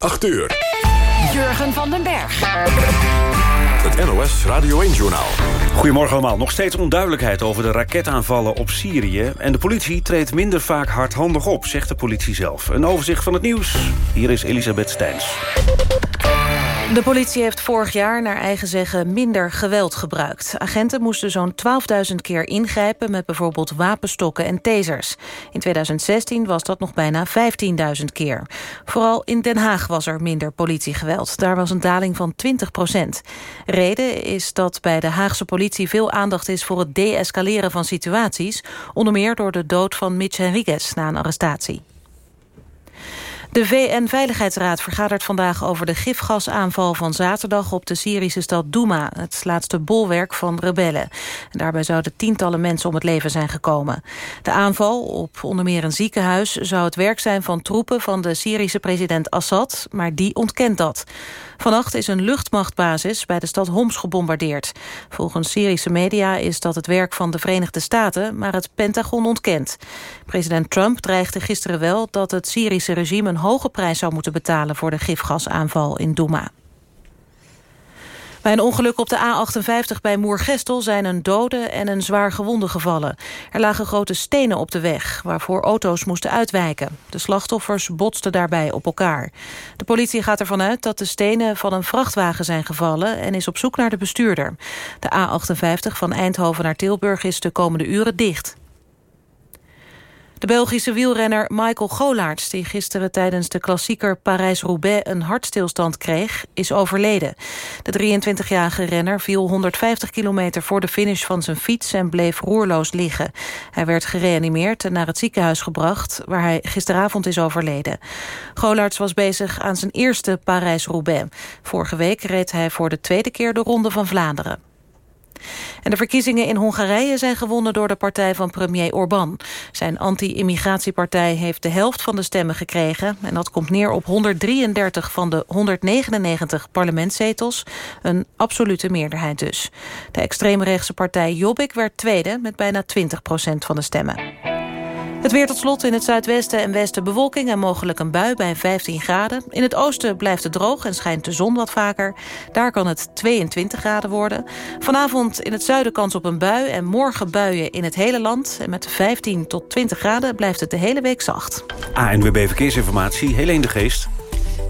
8 uur. Jurgen van den Berg. Het NOS Radio 1-journaal. Goedemorgen allemaal. Nog steeds onduidelijkheid over de raketaanvallen op Syrië. En de politie treedt minder vaak hardhandig op, zegt de politie zelf. Een overzicht van het nieuws. Hier is Elisabeth Steins. De politie heeft vorig jaar naar eigen zeggen minder geweld gebruikt. Agenten moesten zo'n 12.000 keer ingrijpen met bijvoorbeeld wapenstokken en tasers. In 2016 was dat nog bijna 15.000 keer. Vooral in Den Haag was er minder politiegeweld. Daar was een daling van 20 procent. Reden is dat bij de Haagse politie veel aandacht is voor het deescaleren van situaties. Onder meer door de dood van Mitch Henriquez na een arrestatie. De VN-veiligheidsraad vergadert vandaag over de gifgasaanval van zaterdag op de Syrische stad Douma, het laatste bolwerk van rebellen. En daarbij zouden tientallen mensen om het leven zijn gekomen. De aanval op onder meer een ziekenhuis zou het werk zijn van troepen van de Syrische president Assad, maar die ontkent dat. Vannacht is een luchtmachtbasis bij de stad Homs gebombardeerd. Volgens Syrische media is dat het werk van de Verenigde Staten, maar het Pentagon ontkent. President Trump dreigde gisteren wel dat het Syrische regime een hoge prijs zou moeten betalen voor de gifgasaanval in Douma. Bij een ongeluk op de A58 bij Moergestel zijn een dode en een zwaar gewonde gevallen. Er lagen grote stenen op de weg, waarvoor auto's moesten uitwijken. De slachtoffers botsten daarbij op elkaar. De politie gaat ervan uit dat de stenen van een vrachtwagen zijn gevallen... en is op zoek naar de bestuurder. De A58 van Eindhoven naar Tilburg is de komende uren dicht. De Belgische wielrenner Michael Golaerts, die gisteren tijdens de klassieker Parijs-Roubaix een hartstilstand kreeg, is overleden. De 23-jarige renner viel 150 kilometer voor de finish van zijn fiets en bleef roerloos liggen. Hij werd gereanimeerd en naar het ziekenhuis gebracht, waar hij gisteravond is overleden. Golaerts was bezig aan zijn eerste Parijs-Roubaix. Vorige week reed hij voor de tweede keer de Ronde van Vlaanderen. En de verkiezingen in Hongarije zijn gewonnen door de partij van premier Orbán. Zijn anti-immigratiepartij heeft de helft van de stemmen gekregen. En dat komt neer op 133 van de 199 parlementszetels. Een absolute meerderheid dus. De extreemrechtse partij Jobbik werd tweede met bijna 20 procent van de stemmen. Het weer tot slot in het zuidwesten en westen bewolking en mogelijk een bui bij 15 graden. In het oosten blijft het droog en schijnt de zon wat vaker. Daar kan het 22 graden worden. Vanavond in het zuiden kans op een bui en morgen buien in het hele land. En met 15 tot 20 graden blijft het de hele week zacht. ANWB Verkeersinformatie, Helene de Geest.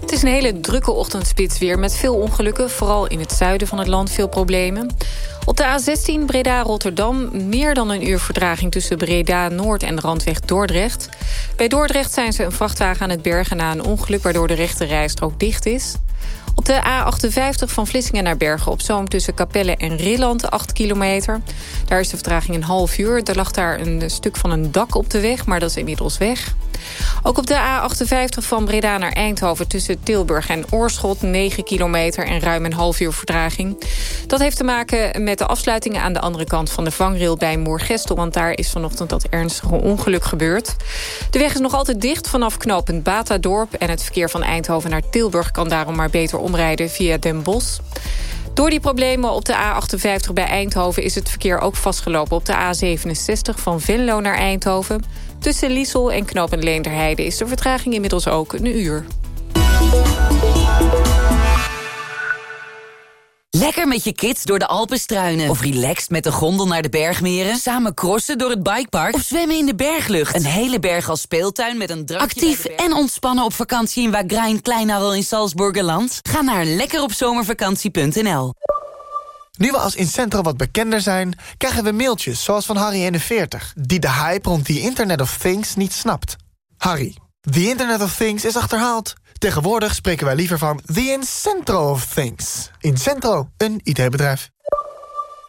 Het is een hele drukke ochtendspits weer met veel ongelukken. Vooral in het zuiden van het land veel problemen. Op de A16 Breda-Rotterdam meer dan een uur vertraging... tussen Breda-Noord en Randweg Dordrecht. Bij Dordrecht zijn ze een vrachtwagen aan het bergen na een ongeluk... waardoor de rechte rijstrook dicht is. Op de A58 van Vlissingen naar Bergen op Zoom... tussen Capelle en Rilland, 8 kilometer. Daar is de vertraging een half uur. Er lag daar een stuk van een dak op de weg, maar dat is inmiddels weg. Ook op de A58 van Breda naar Eindhoven... tussen Tilburg en Oorschot, 9 kilometer en ruim een half uur vertraging. Dat heeft te maken met de afsluitingen aan de andere kant van de vangrail bij Moergestel... want daar is vanochtend dat ernstige ongeluk gebeurd. De weg is nog altijd dicht vanaf knooppunt Batadorp... en het verkeer van Eindhoven naar Tilburg kan daarom maar beter omrijden via Den Bosch. Door die problemen op de A58 bij Eindhoven is het verkeer ook vastgelopen op de A67 van Venlo naar Eindhoven. Tussen Liesel en Knopend Leenderheide is de vertraging inmiddels ook een uur. Lekker met je kids door de Alpen struinen. Of relaxed met de gondel naar de bergmeren. Samen crossen door het bikepark. Of zwemmen in de berglucht. Een hele berg als speeltuin met een drankje Actief en ontspannen op vakantie in Wagrain Kleinadel in Salzburgerland. Ga naar lekkeropzomervakantie.nl Nu we als Incentro wat bekender zijn, krijgen we mailtjes zoals van Harry41... die de hype rond die Internet of Things niet snapt. Harry, the Internet of Things is achterhaald. Tegenwoordig spreken wij liever van the Incentro of Things. Incentro, een IT-bedrijf.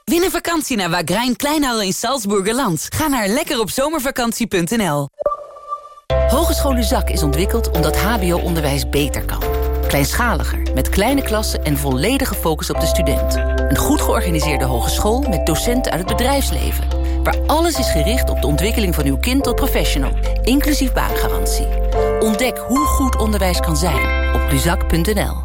Win een vakantie naar Wagrain Kleinhal in Salzburgerland. Ga naar lekkeropzomervakantie.nl Hogeschool Zak is ontwikkeld omdat hbo-onderwijs beter kan. Kleinschaliger, met kleine klassen en volledige focus op de student. Een goed georganiseerde hogeschool met docenten uit het bedrijfsleven. Waar alles is gericht op de ontwikkeling van uw kind tot professional. Inclusief baangarantie. Ontdek hoe goed onderwijs kan zijn op luzak.nl.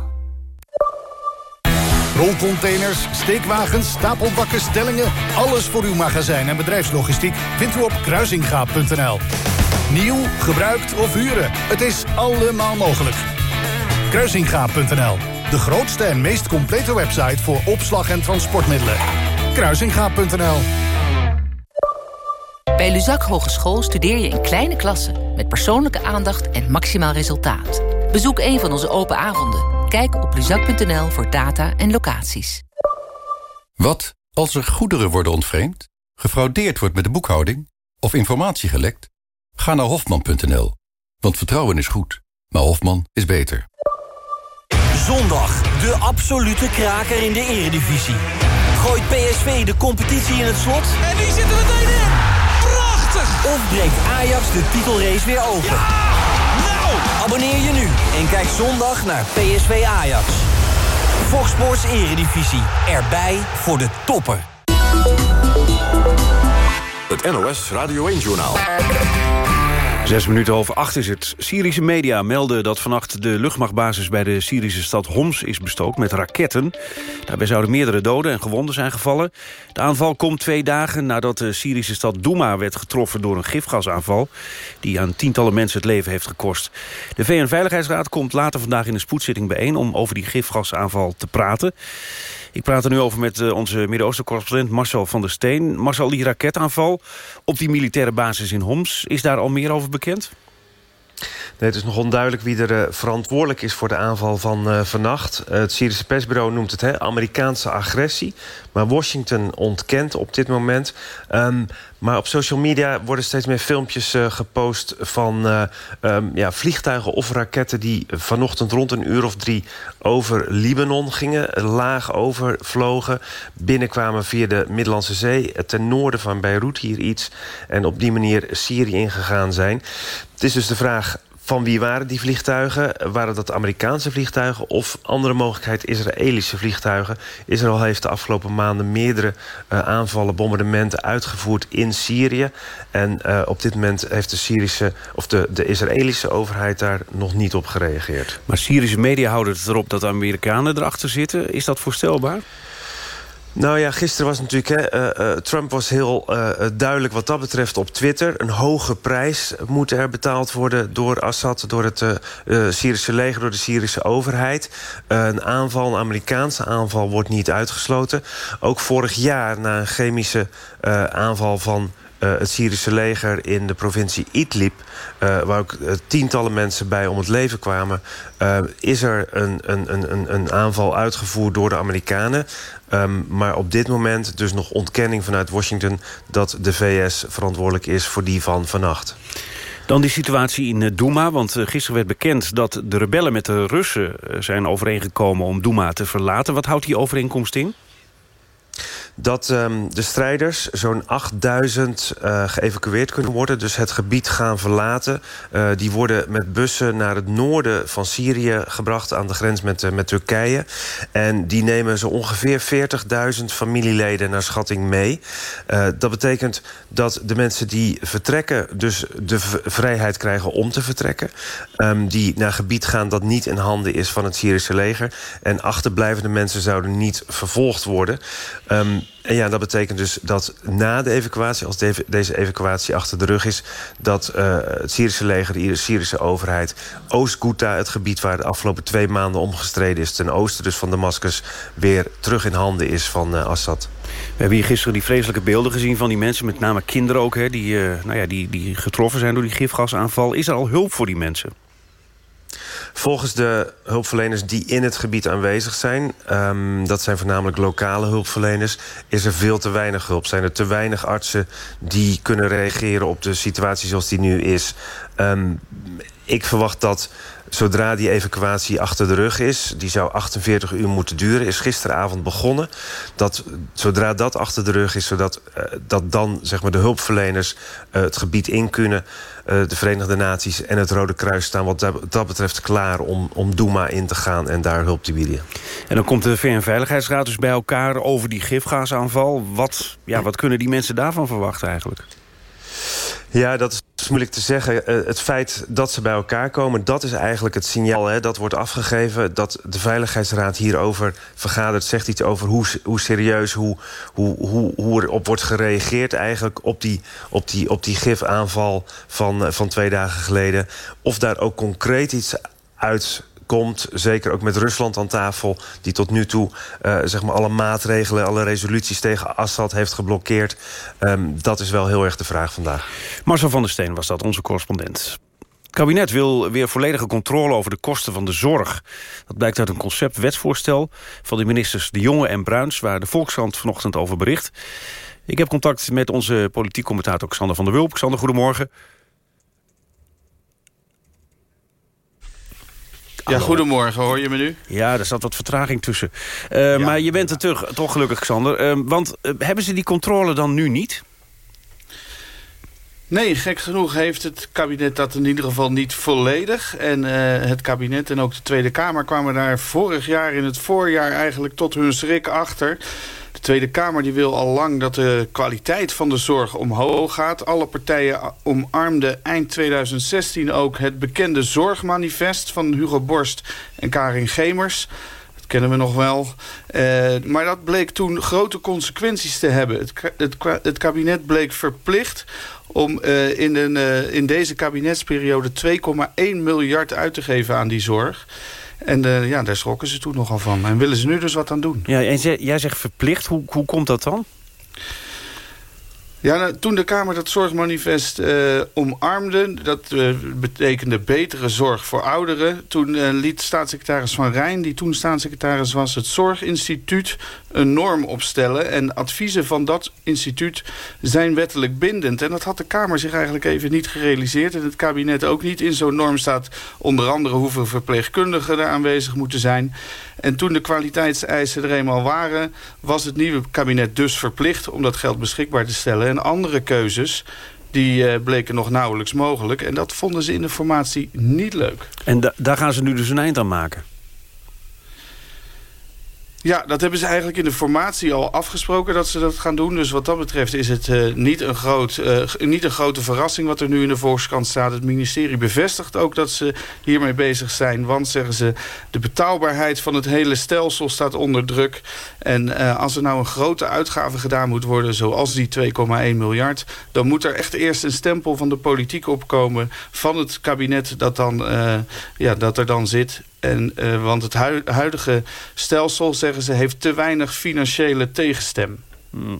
Rolcontainers, steekwagens, stapelbakken, stellingen... alles voor uw magazijn en bedrijfslogistiek vindt u op kruisingaap.nl. Nieuw, gebruikt of huren, het is allemaal mogelijk. Kruisingaap.nl, de grootste en meest complete website voor opslag en transportmiddelen. Kruisingaap.nl Bij Luzak Hogeschool studeer je in kleine klassen... met persoonlijke aandacht en maximaal resultaat. Bezoek een van onze open avonden. Kijk op luzak.nl voor data en locaties. Wat als er goederen worden ontvreemd, gefraudeerd wordt met de boekhouding... of informatie gelekt? Ga naar hofman.nl, want vertrouwen is goed, maar Hofman is beter. Zondag, de absolute kraker in de eredivisie. Gooit PSV de competitie in het slot? En die zitten meteen in! Prachtig! Of breekt Ajax de titelrace weer open? Nou! Abonneer je nu en kijk zondag naar PSV Ajax. Fox Sports Eredivisie. Erbij voor de toppen. Het NOS Radio 1-journaal. Zes minuten over acht is het. Syrische media melden dat vannacht de luchtmachtbasis... bij de Syrische stad Homs is bestookt met raketten. Daarbij zouden meerdere doden en gewonden zijn gevallen. De aanval komt twee dagen nadat de Syrische stad Douma... werd getroffen door een gifgasaanval... die aan tientallen mensen het leven heeft gekost. De VN-veiligheidsraad komt later vandaag in een spoedzitting bijeen... om over die gifgasaanval te praten. Ik praat er nu over met uh, onze Midden-Oosten-correspondent Marcel van der Steen. Marcel, die raketaanval op die militaire basis in Homs... is daar al meer over bekend? Nee, het is nog onduidelijk wie er uh, verantwoordelijk is voor de aanval van uh, vannacht. Het Syrische persbureau noemt het hè, Amerikaanse agressie. Maar Washington ontkent op dit moment. Um, maar op social media worden steeds meer filmpjes gepost... van um, ja, vliegtuigen of raketten die vanochtend rond een uur of drie... over Libanon gingen, laag overvlogen. Binnenkwamen via de Middellandse Zee, ten noorden van Beirut hier iets... en op die manier Syrië ingegaan zijn. Het is dus de vraag van wie waren die vliegtuigen? Waren dat Amerikaanse vliegtuigen of andere mogelijkheid Israëlische vliegtuigen? Israël heeft de afgelopen maanden meerdere uh, aanvallen, bombardementen uitgevoerd in Syrië. En uh, op dit moment heeft de Syrische of de, de Israëlische overheid daar nog niet op gereageerd. Maar Syrische media houden het erop dat de Amerikanen erachter zitten. Is dat voorstelbaar? Nou ja, gisteren was natuurlijk... Hè, uh, uh, Trump was heel uh, duidelijk wat dat betreft op Twitter. Een hoge prijs moet er betaald worden door Assad... door het Syrische leger, door de Syrische overheid. een aanval, een Amerikaanse aanval, wordt niet uitgesloten. Ook vorig jaar, na een chemische aanval van... Het Syrische leger in de provincie Idlib... Waar ook tientallen mensen bij om het leven kwamen... is er een, een, een, een aanval uitgevoerd door de Amerikanen. Um, maar op dit moment dus nog ontkenning vanuit Washington... dat de VS verantwoordelijk is voor die van vannacht. Dan die situatie in Douma, want gisteren werd bekend... dat de rebellen met de Russen zijn overeengekomen om Douma te verlaten. Wat houdt die overeenkomst in? Dat um, de strijders zo'n 8000 uh, geëvacueerd kunnen worden. Dus het gebied gaan verlaten. Uh, die worden met bussen naar het noorden van Syrië gebracht... aan de grens met, uh, met Turkije. En die nemen zo ongeveer 40.000 familieleden naar schatting mee. dat betekent dat de mensen die vertrekken... dus de vrijheid krijgen om te vertrekken. Um, die naar gebied gaan dat niet in handen is van het Syrische leger. En achterblijvende mensen zouden niet vervolgd worden... Um, en ja, dat betekent dus dat na de evacuatie, als de, deze evacuatie achter de rug is... dat uh, het Syrische leger, de Syrische overheid... Oost-Ghouta, het gebied waar de afgelopen twee maanden omgestreden is... ten oosten dus van Damascus, weer terug in handen is van uh, Assad. We hebben hier gisteren die vreselijke beelden gezien van die mensen... met name kinderen ook, hè, die, uh, nou ja, die, die getroffen zijn door die gifgasaanval. Is er al hulp voor die mensen? Volgens de hulpverleners die in het gebied aanwezig zijn... Um, dat zijn voornamelijk lokale hulpverleners... is er veel te weinig hulp. Zijn er te weinig artsen die kunnen reageren op de situatie zoals die nu is. Um, ik verwacht dat zodra die evacuatie achter de rug is... die zou 48 uur moeten duren, is gisteravond begonnen... dat zodra dat achter de rug is, zodat uh, dat dan zeg maar, de hulpverleners uh, het gebied in kunnen... Uh, de Verenigde Naties en het Rode Kruis staan wat dat, betreft klaar... om, om Douma in te gaan en daar hulp te bieden. En dan komt de VN-veiligheidsraad dus bij elkaar over die gifgasaanval. Wat, ja, wat kunnen die mensen daarvan verwachten eigenlijk? Ja, dat is moeilijk te zeggen. Het feit dat ze bij elkaar komen, dat is eigenlijk het signaal. Hè, dat wordt afgegeven dat de Veiligheidsraad hierover vergadert. Zegt iets over hoe, hoe serieus, hoe, hoe, hoe, hoe er op wordt gereageerd... eigenlijk op die, op die, op die gifaanval van, van twee dagen geleden. Of daar ook concreet iets uit komt. Zeker ook met Rusland aan tafel... die tot nu toe uh, zeg maar alle maatregelen, alle resoluties tegen Assad heeft geblokkeerd. Um, dat is wel heel erg de vraag vandaag. Marcel van der Steen was dat, onze correspondent. Het kabinet wil weer volledige controle over de kosten van de zorg. Dat blijkt uit een conceptwetsvoorstel van de ministers De Jonge en Bruins... waar de Volkskrant vanochtend over bericht. Ik heb contact met onze politiek commentator Xander van der Wulp. Xander, goedemorgen. Ja, goedemorgen. Hoor je me nu? Ja, er zat wat vertraging tussen. Uh, ja, maar je bent er terug, toch gelukkig, Xander. Uh, want uh, hebben ze die controle dan nu niet? Nee, gek genoeg heeft het kabinet dat in ieder geval niet volledig. En het kabinet en ook de Tweede Kamer kwamen daar vorig jaar in het voorjaar eigenlijk tot hun schrik achter. De Tweede Kamer die wil al lang dat de kwaliteit van de zorg omhoog gaat. Alle partijen omarmden eind 2016 ook het bekende zorgmanifest... van Hugo Borst en Karin Gemers Dat kennen we nog wel. Uh, maar dat bleek toen grote consequenties te hebben. Het, het, kabinet bleek verplicht om uh, in, een, uh, in deze kabinetsperiode 2,1 miljard uit te geven aan die zorg. En uh, ja, daar schrokken ze toen nogal van. En willen ze nu dus wat aan doen. Ja, en jij zegt verplicht. Hoe, hoe komt dat dan? Ja, nou, toen de Kamer dat zorgmanifest uh, omarmde... dat uh, betekende betere zorg voor ouderen... toen uh, liet staatssecretaris Van Rijn, die toen staatssecretaris was... het Zorginstituut een norm opstellen. En adviezen van dat instituut zijn wettelijk bindend. En dat had de Kamer zich eigenlijk even niet gerealiseerd. En het kabinet ook niet. In zo'n norm staat onder andere hoeveel verpleegkundigen er aanwezig moeten zijn... En toen de kwaliteitseisen er eenmaal waren... was het nieuwe kabinet dus verplicht om dat geld beschikbaar te stellen. En andere keuzes die uh, bleken nog nauwelijks mogelijk. En dat vonden ze in de formatie niet leuk. En da daar gaan ze nu dus een eind aan maken? Ja, dat hebben ze eigenlijk in de formatie al afgesproken dat ze dat gaan doen. Dus wat dat betreft is het uh, niet, een groot, uh, niet een grote verrassing wat er nu in de Volkskrant staat. Het ministerie bevestigt ook dat ze hiermee bezig zijn. Want, zeggen ze, de betaalbaarheid van het hele stelsel staat onder druk. En uh, als er nou een grote uitgave gedaan moet worden, zoals die 2,1 miljard... dan moet er echt eerst een stempel van de politiek opkomen van het kabinet dat, dan, ja, dat er dan zit... En, uh, want het huidige stelsel, zeggen ze, heeft te weinig financiële tegenstem. Hmm.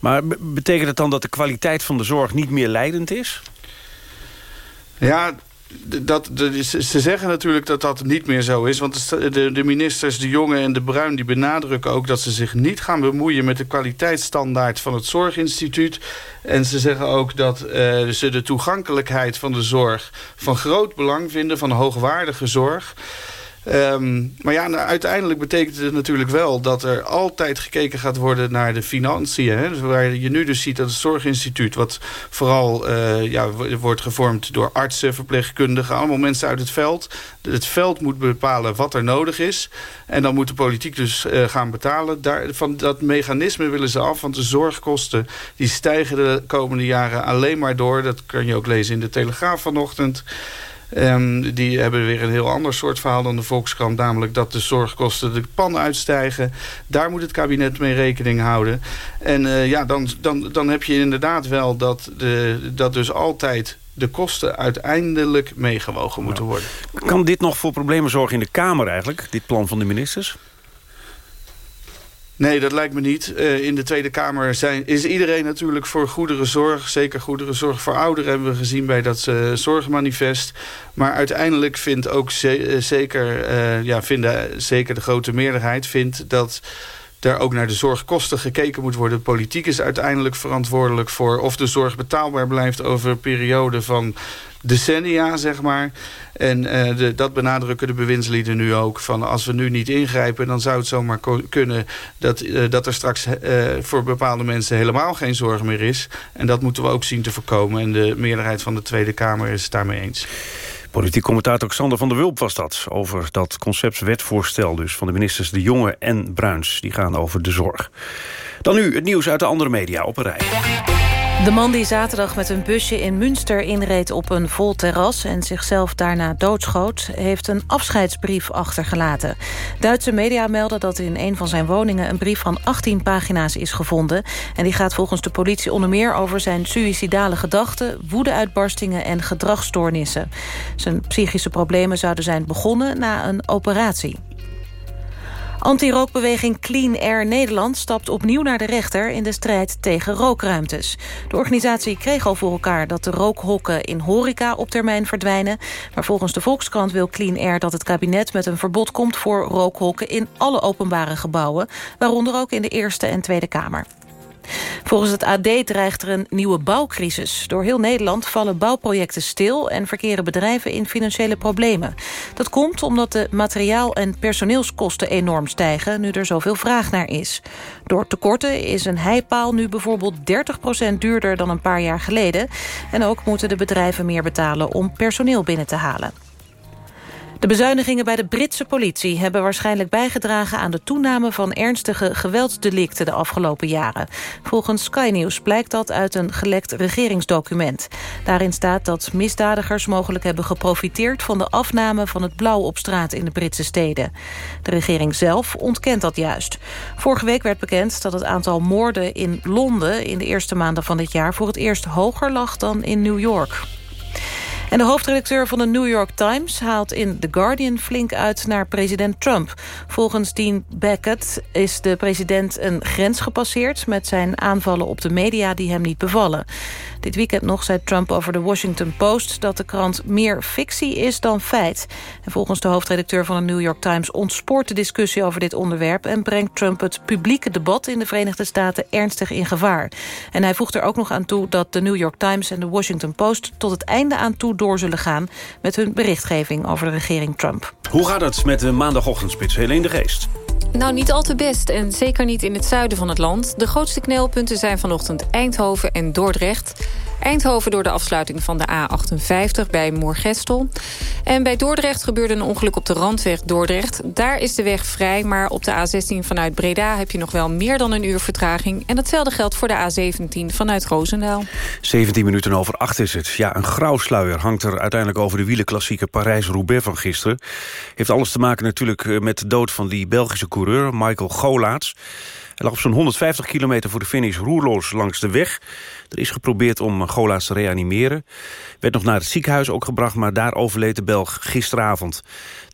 Maar betekent het dan dat de kwaliteit van de zorg niet meer leidend is? Ja, dat, ze zeggen natuurlijk dat dat niet meer zo is. Want de, ministers De Jonge en De Bruin die benadrukken ook... dat ze zich niet gaan bemoeien met de kwaliteitsstandaard van het Zorginstituut. En ze zeggen ook dat uh, ze de toegankelijkheid van de zorg... van groot belang vinden, van hoogwaardige zorg... Um, maar ja, nou, uiteindelijk betekent het natuurlijk wel dat er altijd gekeken gaat worden naar de financiën. Hè? Dus waar je nu dus ziet dat het zorginstituut, wat vooral uh, ja, wordt gevormd door artsen, verpleegkundigen, allemaal mensen uit het veld. Het veld moet bepalen wat er nodig is. En dan moet de politiek dus uh, gaan betalen. Daar, van dat mechanisme willen ze af, want de zorgkosten die stijgen de komende jaren alleen maar door. Dat kan je ook lezen in de Telegraaf vanochtend. Um, die hebben weer een heel ander soort verhaal dan de Volkskrant. Namelijk dat de zorgkosten de pan uitstijgen. Daar moet het kabinet mee rekening houden. En uh, ja, dan, dan, dan heb je inderdaad wel dat, de, dat dus altijd de kosten uiteindelijk meegewogen moeten worden. Kan dit nog voor problemen zorgen in de Kamer eigenlijk, dit plan van de ministers? Nee, dat lijkt me niet. Uh, in de Tweede Kamer zijn, is iedereen natuurlijk voor goederenzorg. Zeker goederenzorg voor ouderen hebben we gezien bij dat uh, zorgmanifest. Maar uiteindelijk vindt ook ze zeker, ja, vinden, zeker de grote meerderheid vindt dat er ook naar de zorgkosten gekeken moet worden. De politiek is uiteindelijk verantwoordelijk voor of de zorg betaalbaar blijft over een periode van decennia, zeg maar. En de, dat benadrukken de bewindslieden nu ook. Van als we nu niet ingrijpen, dan zou het zomaar kunnen... dat, uh, dat er straks uh, voor bepaalde mensen helemaal geen zorg meer is. En dat moeten we ook zien te voorkomen. En de meerderheid van de Tweede Kamer is het daarmee eens. Politiek commentator Xander van der Wulp was dat. Over dat conceptwetvoorstel dus van de ministers De Jonge en Bruins. Die gaan over de zorg. Dan nu het nieuws uit de andere media op een rij. De man die zaterdag met een busje in Münster inreed op een vol terras... en zichzelf daarna doodschoot, heeft een afscheidsbrief achtergelaten. Duitse media melden dat in een van zijn woningen... een brief van 18 pagina's is gevonden. En die gaat volgens de politie onder meer over zijn suïcidale gedachten... woedeuitbarstingen en gedragsstoornissen. Zijn psychische problemen zouden zijn begonnen na een operatie. Anti-rookbeweging Clean Air Nederland stapt opnieuw naar de rechter... in de strijd tegen rookruimtes. De organisatie kreeg al voor elkaar dat de rookhokken in horeca op termijn verdwijnen. Maar volgens de Volkskrant wil Clean Air dat het kabinet met een verbod komt... voor rookhokken in alle openbare gebouwen, waaronder ook in de Eerste en Tweede Kamer. Volgens het AD dreigt er een nieuwe bouwcrisis. Door heel Nederland vallen bouwprojecten stil... en verkeren bedrijven in financiële problemen. Dat komt omdat de materiaal- en personeelskosten enorm stijgen... nu er zoveel vraag naar is. Door tekorten is een heipaal nu bijvoorbeeld 30% duurder dan een paar jaar geleden. En ook moeten de bedrijven meer betalen om personeel binnen te halen. De bezuinigingen bij de Britse politie hebben waarschijnlijk bijgedragen aan de toename van ernstige geweldsdelicten de afgelopen jaren. Volgens Sky News blijkt dat uit een gelekt regeringsdocument. Daarin staat dat misdadigers mogelijk hebben geprofiteerd van de afname van het blauw op straat in de Britse steden. De regering zelf ontkent dat juist. Vorige week werd bekend dat het aantal moorden in Londen in de eerste maanden van dit jaar voor het eerst hoger lag dan in New York. En de hoofdredacteur van de New York Times haalt in The Guardian flink uit naar president Trump. Volgens Dean Beckett is de president een grens gepasseerd... met zijn aanvallen op de media die hem niet bevallen. Dit weekend nog zei Trump over de Washington Post... dat de krant meer fictie is dan feit. En volgens de hoofdredacteur van de New York Times... ontspoort de discussie over dit onderwerp... en brengt Trump het publieke debat in de Verenigde Staten ernstig in gevaar. En hij voegt er ook nog aan toe dat de New York Times en de Washington Post... tot het einde aan toe door zullen gaan met hun berichtgeving over de regering Trump. Hoe gaat het met de maandagochtendspits? Helene de Geest. Nou, niet al te best en zeker niet in het zuiden van het land. De grootste knelpunten zijn vanochtend Eindhoven en Dordrecht. Eindhoven door de afsluiting van de A58 bij Moorgestel. En bij Dordrecht gebeurde een ongeluk op de randweg Dordrecht. Daar is de weg vrij, maar op de A16 vanuit Breda... heb je nog wel meer dan een uur vertraging. En datzelfde geldt voor de A17 vanuit Roosendaal. 17 minuten over 8 is het. Ja, een grauwsluier hangt er uiteindelijk over de wielenklassieke Parijs-Roubaix van gisteren. Heeft alles te maken natuurlijk eh, met de dood van die Belgische coureur, Michael Golaats. Hij lag op zo'n 150 kilometer voor de finish roerloos langs de weg. Er is geprobeerd om Golaas te reanimeren. Werd nog naar het ziekenhuis ook gebracht, maar daar overleed de Belg gisteravond.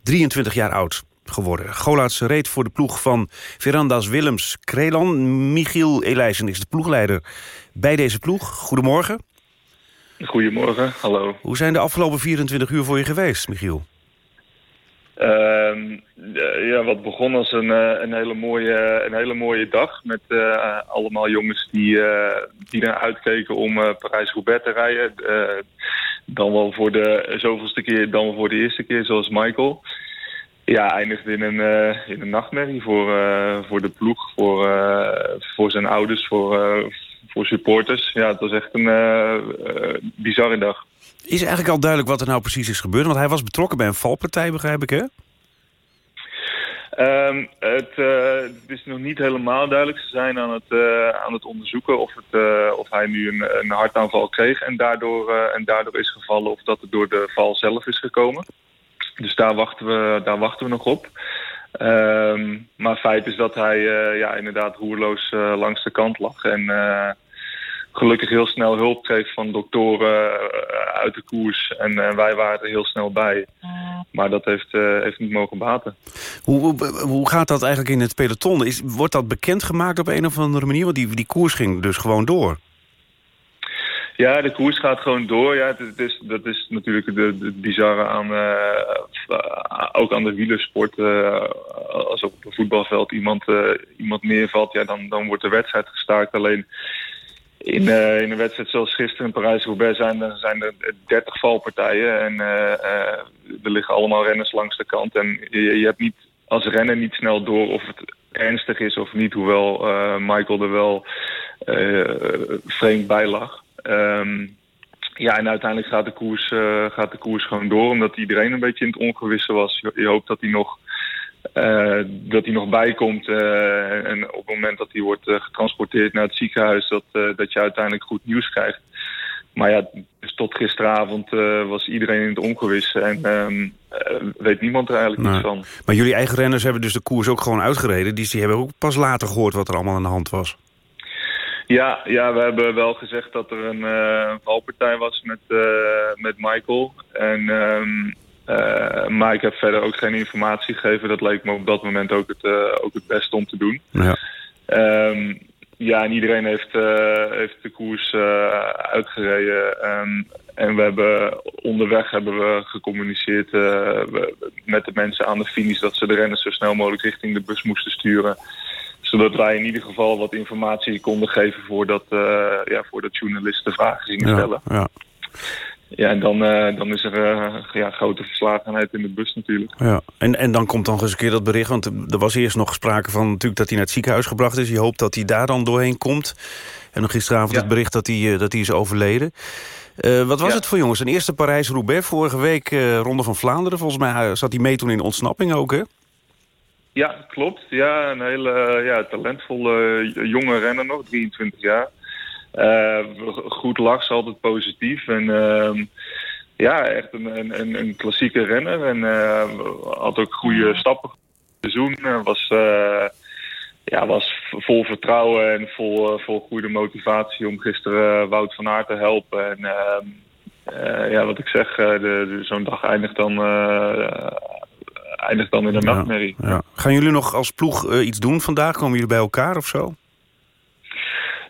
23 jaar oud geworden. Golaats reed voor de ploeg van Verandas Willems Krelan. Michiel Elijzen is de ploegleider bij deze ploeg. Goedemorgen. Goedemorgen, hallo. Hoe zijn de afgelopen 24 uur voor je geweest, Michiel? Uh, ja, wat begon als een, uh, een, hele, mooie, een hele mooie dag. Met uh, allemaal jongens die, uh, die naar uitkeken om Parijs-Roubaix te rijden. dan wel voor de zoveelste keer, dan wel voor de eerste keer, zoals Michael. Ja, eindigde in een, in een nachtmerrie voor, voor de ploeg, voor, voor zijn ouders, voor, voor supporters. Ja, het was echt een bizarre dag. Is eigenlijk al duidelijk wat er nou precies is gebeurd? Want hij was betrokken bij een valpartij, begrijp ik, hè? Het, uh, het, is nog niet helemaal duidelijk. Ze zijn aan het, uh, aan het onderzoeken of, het, uh, of hij nu een, een hartaanval kreeg en daardoor, en daardoor is gevallen of dat het door de val zelf is gekomen. Dus daar wachten we, daar wachten we nog op. Um, maar feit is dat hij ja, inderdaad roerloos langs de kant lag. En gelukkig heel snel hulp kreeg van doktoren uh, uit de koers. En uh, wij waren er heel snel bij. Maar dat heeft, uh, heeft niet mogen baten. Hoe, hoe, hoe, gaat dat eigenlijk in het peloton? Is, wordt dat bekendgemaakt op een of andere manier? Want die, die koers ging dus gewoon door. Ja, de koers gaat gewoon door. Ja, het is, dat is natuurlijk de, de bizarre aan, ook aan de wielersport. als op een voetbalveld iemand, iemand neervalt, ja, dan, dan wordt de wedstrijd gestaakt. Alleen in, uh, in een wedstrijd zoals gisteren in Parijs-Roubaix zijn, er, zijn er 30 valpartijen. En uh, uh, er liggen allemaal renners langs de kant. En je, je, hebt niet als renner niet snel door of het ernstig is of niet. Hoewel Michael er wel vreemd bij lag. Um, ja, en uiteindelijk gaat de, koers, gaat de koers gewoon door. Omdat iedereen een beetje in het ongewisse was. Je hoopt dat hij nog dat hij nog bijkomt. en op het moment dat hij wordt getransporteerd naar het ziekenhuis... Dat, dat je uiteindelijk goed nieuws krijgt. Maar ja, dus tot gisteravond was iedereen in het ongewis. En ehm, weet niemand er eigenlijk iets van. Maar jullie eigen renners hebben dus de koers ook gewoon uitgereden. Die, die hebben ook pas later gehoord wat er allemaal aan de hand was. Ja, ja, we hebben wel gezegd dat er een valpartij was met, met Michael. En, um, uh, maar ik heb verder ook geen informatie gegeven. Dat leek me op dat moment ook het, ook het beste om te doen. Ja, um, ja en iedereen heeft, heeft de koers uitgereden. Um, en we hebben onderweg hebben we gecommuniceerd met de mensen aan de finish... dat ze de renners zo snel mogelijk richting de bus moesten sturen zodat wij in ieder geval wat informatie konden geven voordat, uh, ja, voordat journalisten vragen gingen stellen. Ja, ja. Ja en dan, uh, dan is er uh, ja, grote verslagenheid in de bus natuurlijk. Ja. En, en dan komt dan eens een keer dat bericht, want er was eerst nog sprake van natuurlijk dat hij naar het ziekenhuis gebracht is. Je hoopt dat hij daar dan doorheen komt. En dan gisteravond ja. het bericht dat hij, dat hij is overleden. wat was ja. het voor jongens? Een eerste Parijs-Roubaix, vorige week Ronde van Vlaanderen. Volgens mij zat hij mee toen in ontsnapping ook, hè? Ja, klopt. Ja, een hele ja, talentvolle jonge renner nog, 23 jaar. Uh, goed lach, altijd positief. En uh, ja, echt een, een, een klassieke renner. En uh, had ook goede stappen. seizoen was, ja, was vol vertrouwen en vol, vol goede motivatie om gisteren Wout van Aert te helpen. En ehm, ja, wat ik zeg, zo'n dag eindigt dan eindigt dan in een nachtmerrie. Ja. Gaan jullie nog als ploeg iets doen vandaag? Komen jullie bij elkaar of zo?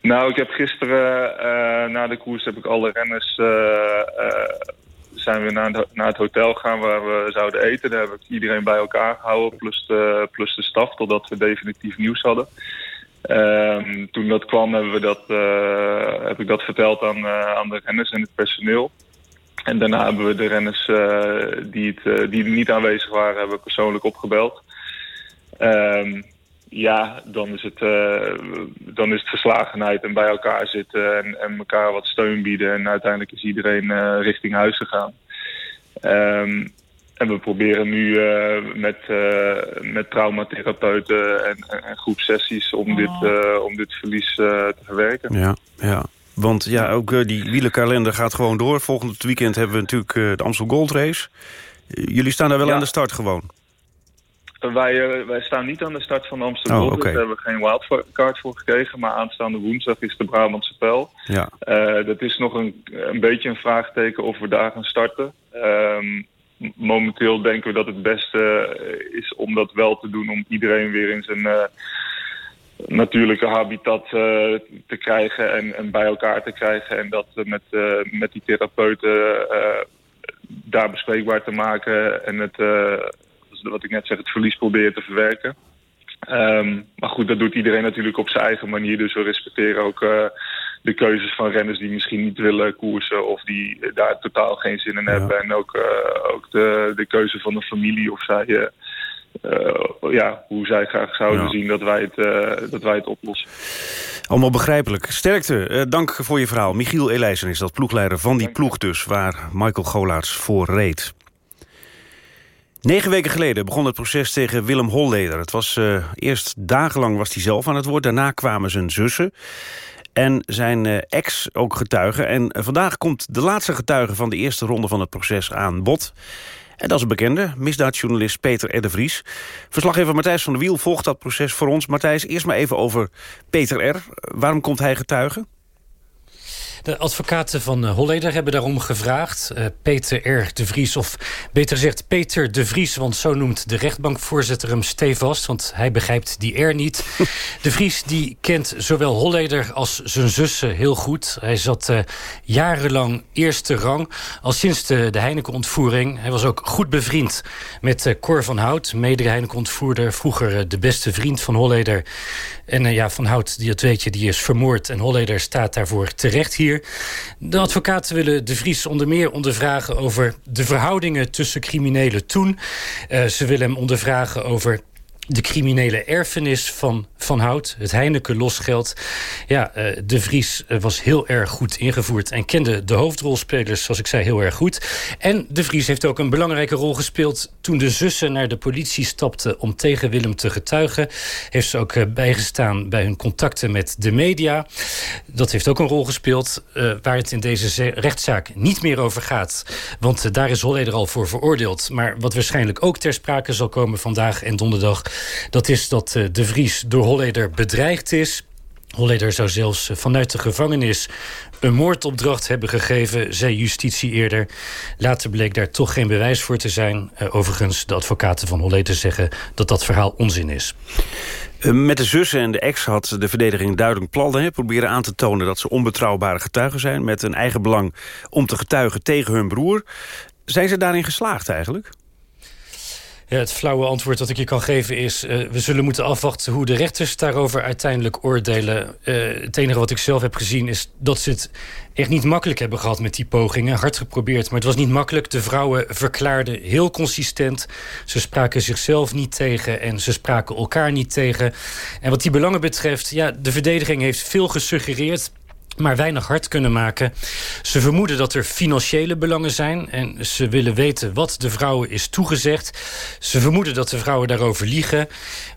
Nou, ik heb gisteren uh, na de koers heb ik alle renners uh, zijn we naar, het hotel gaan waar we zouden eten. Daar heb ik iedereen bij elkaar gehouden, plus de, plus de staf, totdat we definitief nieuws hadden. Ehm, toen dat kwam hebben we dat, heb ik dat verteld aan, aan de renners en het personeel. En daarna hebben we de renners die, het, die niet aanwezig waren, hebben persoonlijk opgebeld. Um, ja, dan is, het, uh, dan is het verslagenheid en bij elkaar zitten en, en elkaar wat steun bieden. En uiteindelijk is iedereen richting huis gegaan. Um, en we proberen nu met, met traumatherapeuten en, en groepsessies om, dit, om dit verlies te verwerken. Ja, ja. Want ja, ook uh, die wielenkalender gaat gewoon door. Volgend weekend hebben we natuurlijk uh, de Amstel Gold Race. Uh, jullie staan daar wel ja. aan de start gewoon? Wij, wij staan niet aan de start van de Gold. Oh, okay. Daar hebben we geen wildcard voor gekregen. Maar aanstaande woensdag is de Brabantse Pijl. Ja. dat is nog een, een beetje een vraagteken of we daar gaan starten. Um, momenteel denken we dat het beste is om dat wel te doen... om iedereen weer in zijn natuurlijke habitat uh, te krijgen en, en, bij elkaar te krijgen. En dat met, uh, met die therapeuten uh, daar bespreekbaar te maken. En het, wat ik net zeg, het verlies proberen te verwerken. Um, maar goed, dat doet iedereen natuurlijk op zijn eigen manier. Dus we respecteren ook de keuzes van renners die misschien niet willen koersen... of die daar totaal geen zin in ja. hebben. En ook, ook de, de keuze van de familie of zij uh, ja, hoe zij graag zouden ja. zien dat wij, het, uh, dat wij het oplossen. Allemaal begrijpelijk. Sterkte, uh, dank voor je verhaal. Michiel Elijzen is dat ploegleider van die ploeg dus... waar Michael Golaerts voor reed. Negen weken geleden begon het proces tegen Willem Holleder. Het was eerst dagenlang was hij zelf aan het woord. Daarna kwamen zijn zussen en zijn ex ook getuigen. En vandaag komt de laatste getuige van de eerste ronde van het proces aan bod. En dat is een bekende, misdaadjournalist Peter R. de Vries. Verslaggever Matthijs van der Wiel volgt dat proces voor ons. Matthijs, eerst maar even over Peter R. Waarom komt hij getuigen? De advocaten van eh, Holleder hebben daarom gevraagd. Uh, Peter R. de Vries, of beter gezegd Peter de Vries... want zo noemt de rechtbankvoorzitter hem stevast... want hij begrijpt die R niet. de Vries die kent zowel Holleder als zijn zussen heel goed. Hij zat uh, jarenlang eerste rang, al sinds de, de Heineken-ontvoering. Hij was ook goed bevriend met uh, Cor van Hout... mede Heineken-ontvoerder, vroeger de beste vriend van Holleder. En ja, Van Hout, die, dat weet je, die is vermoord... en Holleder staat daarvoor terecht hier... De advocaten willen de Vries onder meer ondervragen over de verhoudingen tussen criminelen toen. Uh, ze willen hem ondervragen over de criminele erfenis van Van Hout, het Heineken losgeld. Ja, uh, De Vries uh, was heel erg goed ingevoerd en kende de hoofdrolspelers, zoals ik zei, heel erg goed. En De Vries heeft ook een belangrijke rol gespeeld toen de zussen naar de politie stapten om tegen Willem te getuigen. Heeft ze ook uh, bijgestaan bij hun contacten met de media. Dat heeft ook een rol gespeeld waar het in deze rechtszaak niet meer over gaat. Want daar is Holleder al voor veroordeeld. Maar wat waarschijnlijk ook ter sprake zal komen vandaag en donderdag dat is dat eh, de Vries door Holleder bedreigd is. Holleder zou zelfs eh, vanuit de gevangenis een moordopdracht hebben gegeven, zei justitie eerder. Later bleek daar toch geen bewijs voor te zijn. Uh, overigens, de advocaten van Holleder zeggen dat dat verhaal onzin is. Met de zussen en de ex had de verdediging duidelijk plannen. Proberen aan te tonen dat ze onbetrouwbare getuigen zijn... met een eigen belang om te getuigen tegen hun broer. Zijn ze daarin geslaagd eigenlijk? Ja, het flauwe antwoord dat ik je kan geven is... Uh, we zullen moeten afwachten hoe de rechters daarover uiteindelijk oordelen. Uh, het enige wat ik zelf heb gezien is dat ze het echt niet makkelijk hebben gehad met die pogingen. Hard geprobeerd, maar het was niet makkelijk. De vrouwen verklaarden heel consistent. Ze spraken zichzelf niet tegen en ze spraken elkaar niet tegen. En wat die belangen betreft, ja, de verdediging heeft veel gesuggereerd maar weinig hard kunnen maken. Ze vermoeden dat er financiële belangen zijn... en ze willen weten wat de vrouwen is toegezegd. Ze vermoeden dat de vrouwen daarover liegen.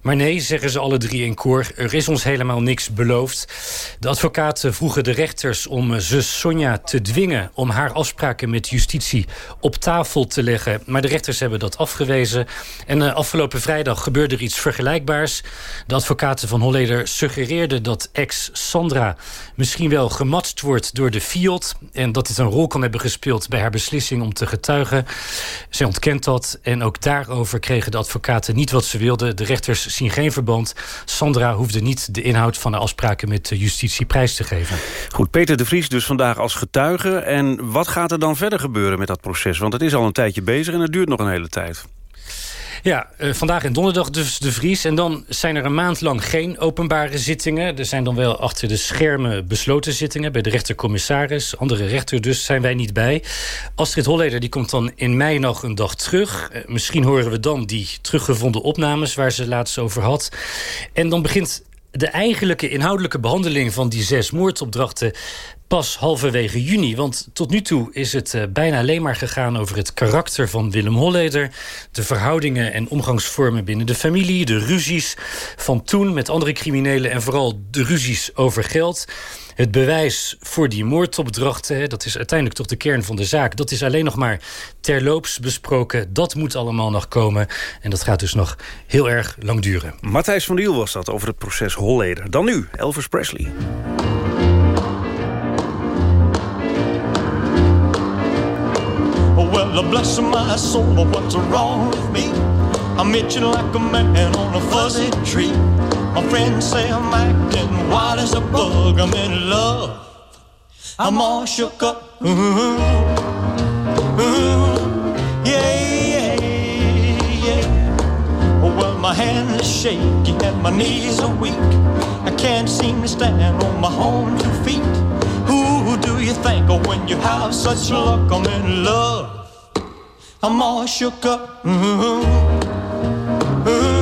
Maar nee, zeggen ze alle drie in koor, er is ons helemaal niks beloofd. De advocaten vroegen de rechters om zus Sonja te dwingen... om haar afspraken met justitie op tafel te leggen. Maar de rechters hebben dat afgewezen. En uh, afgelopen vrijdag gebeurde er iets vergelijkbaars. De advocaten van Holleder suggereerden dat ex Sandra... misschien wel gematst wordt door de FIOD... en dat dit een rol kan hebben gespeeld bij haar beslissing om te getuigen. Zij ontkent dat en ook daarover kregen de advocaten niet wat ze wilden. De rechters zien geen verband. Sandra hoefde niet de inhoud van de afspraken met de justitie prijs te geven. Goed, Peter de Vries dus vandaag als getuige. En wat gaat er dan verder gebeuren met dat proces? Want het is al een tijdje bezig en het duurt nog een hele tijd. Ja, uh, vandaag en donderdag dus de Vries. En dan zijn er een maand lang geen openbare zittingen. Er zijn dan wel achter de schermen besloten zittingen... bij de rechtercommissaris. Andere rechter dus zijn wij niet bij. Astrid Holleder die komt dan in mei nog een dag terug. Uh, misschien horen we dan die teruggevonden opnames... waar ze laatst over had. En dan begint de eigenlijke inhoudelijke behandeling van die zes moordopdrachten pas halverwege juni. Want tot nu toe is het uh, bijna alleen maar gegaan over het karakter van Willem Holleder. De verhoudingen en omgangsvormen binnen de familie. De ruzies van toen met andere criminelen. En vooral de ruzies over geld. Het bewijs voor die moordopdrachten, dat is uiteindelijk toch de kern van de zaak... dat is alleen nog maar terloops besproken. Dat moet allemaal nog komen. En dat gaat dus nog heel erg lang duren. Matthijs van Diel was dat over het proces Holleder. Dan nu, Elvis Presley. Well, bless my soul, what's wrong with me? I'm itching like a man on a fuzzy tree. My friends say I'm acting wild as a bug. I'm in love. I'm all shook up. Ooh, ooh, yeah, yeah, yeah. Well, my hand is shaky and my knees are weak. I can't seem to stand on my own two feet. Who do you think of when you have such luck? I'm in love. I'm all shook up. Mm-hmm. Mm-hmm.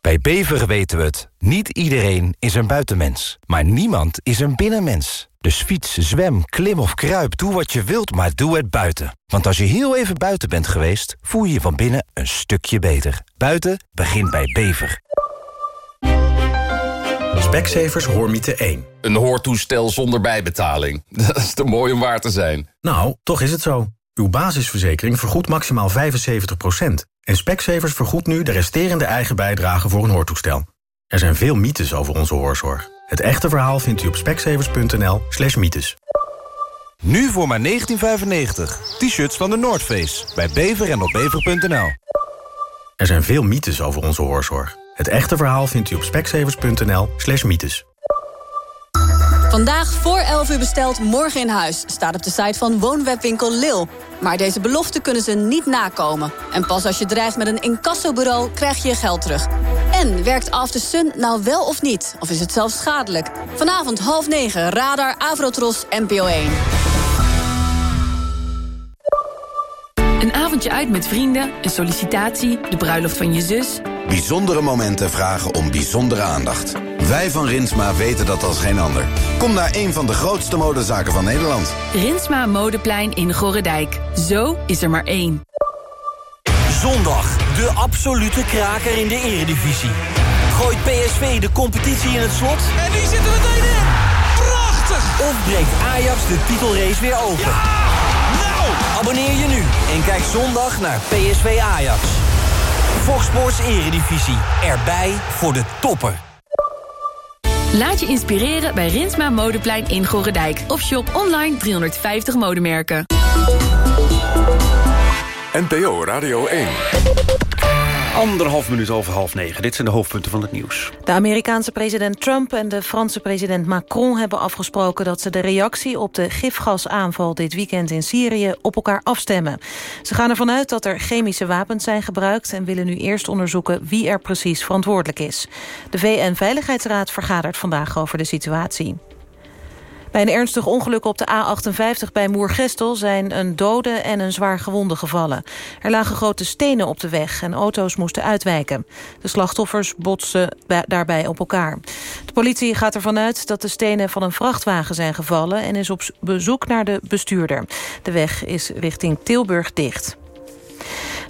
Bij Bever weten we het. Niet iedereen is een buitenmens. Maar niemand is een binnenmens. Dus fiets, zwem, klim of kruip, doe wat je wilt, maar doe het buiten. Want als je heel even buiten bent geweest... voel je je van binnen een stukje beter. Buiten begint bij Bever. Specsavers Hoormiete 1. Een hoortoestel zonder bijbetaling. Dat is te mooi om waar te zijn. Nou, toch is het zo. Uw basisverzekering vergoedt maximaal 75%. En Specsavers vergoedt nu de resterende eigen bijdrage voor een hoortoestel. Er zijn veel mythes over onze hoorzorg. Het echte verhaal vindt u op specsavers.nl slash mythes. Nu voor maar 19,95. T-shirts van de Noordface. Bij bever en op bever.nl. Er zijn veel mythes over onze hoorzorg. Het echte verhaal vindt u op specsavers.nl slash mythes. Vandaag voor 11 uur besteld, morgen in huis. Staat op de site van woonwebwinkel Lil. Maar deze belofte kunnen ze niet nakomen. En pas als je dreigt met een incassobureau, krijg je je geld terug. En werkt After Sun nou wel of niet? Of is het zelfs schadelijk? Vanavond half negen, Radar, Avrotros, NPO 1. Een avondje uit met vrienden, een sollicitatie, de bruiloft van je zus. Bijzondere momenten vragen om bijzondere aandacht. Wij van Rinsma weten dat als geen ander. Kom naar een van de grootste modezaken van Nederland. Rinsma Modeplein in Gorredijk. Zo is er maar één. Zondag, de absolute kraker in de eredivisie. Gooit PSV de competitie in het slot? En die zitten meteen in! Prachtig! Of breekt Ajax de titelrace weer open? Nou! Abonneer je nu en kijk zondag naar PSV Ajax. Fox Sports Eredivisie. Erbij voor de toppen. Laat je inspireren bij Rinsma Modeplein in Gorredijk. Of shop online 350 modemerken. NPO Radio 1. Anderhalf minuut over half negen. Dit zijn de hoofdpunten van het nieuws. De Amerikaanse president Trump en de Franse president Macron hebben afgesproken dat ze de reactie op de gifgasaanval dit weekend in Syrië op elkaar afstemmen. Ze gaan ervan uit dat er chemische wapens zijn gebruikt en willen nu eerst onderzoeken wie er precies verantwoordelijk is. De VN-veiligheidsraad vergadert vandaag over de situatie. Bij een ernstig ongeluk op de A58 bij Moergestel... zijn een dode en een zwaar gewonde gevallen. Er lagen grote stenen op de weg en auto's moesten uitwijken. De slachtoffers botsten daarbij op elkaar. De politie gaat ervan uit dat de stenen van een vrachtwagen zijn gevallen... en is op bezoek naar de bestuurder. De weg is richting Tilburg dicht.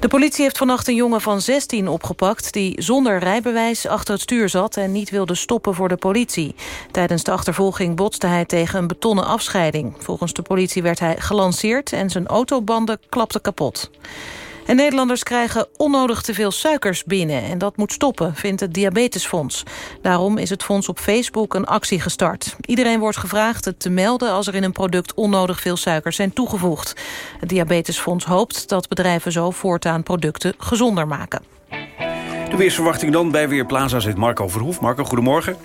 De politie heeft vannacht een jongen van 16 opgepakt... die zonder rijbewijs achter het stuur zat en niet wilde stoppen voor de politie. Tijdens de achtervolging botste hij tegen een betonnen afscheiding. Volgens de politie werd hij gelanceerd en zijn autobanden klapten kapot. En Nederlanders krijgen onnodig te veel suikers binnen. En dat moet stoppen, vindt het Diabetesfonds. Daarom is het fonds op Facebook een actie gestart. Iedereen wordt gevraagd het te melden... als er in een product onnodig veel suikers zijn toegevoegd. Het Diabetesfonds hoopt dat bedrijven zo voortaan producten gezonder maken. De weersverwachting dan bij Weerplaza zit Marco Verhoef. Marco, goedemorgen.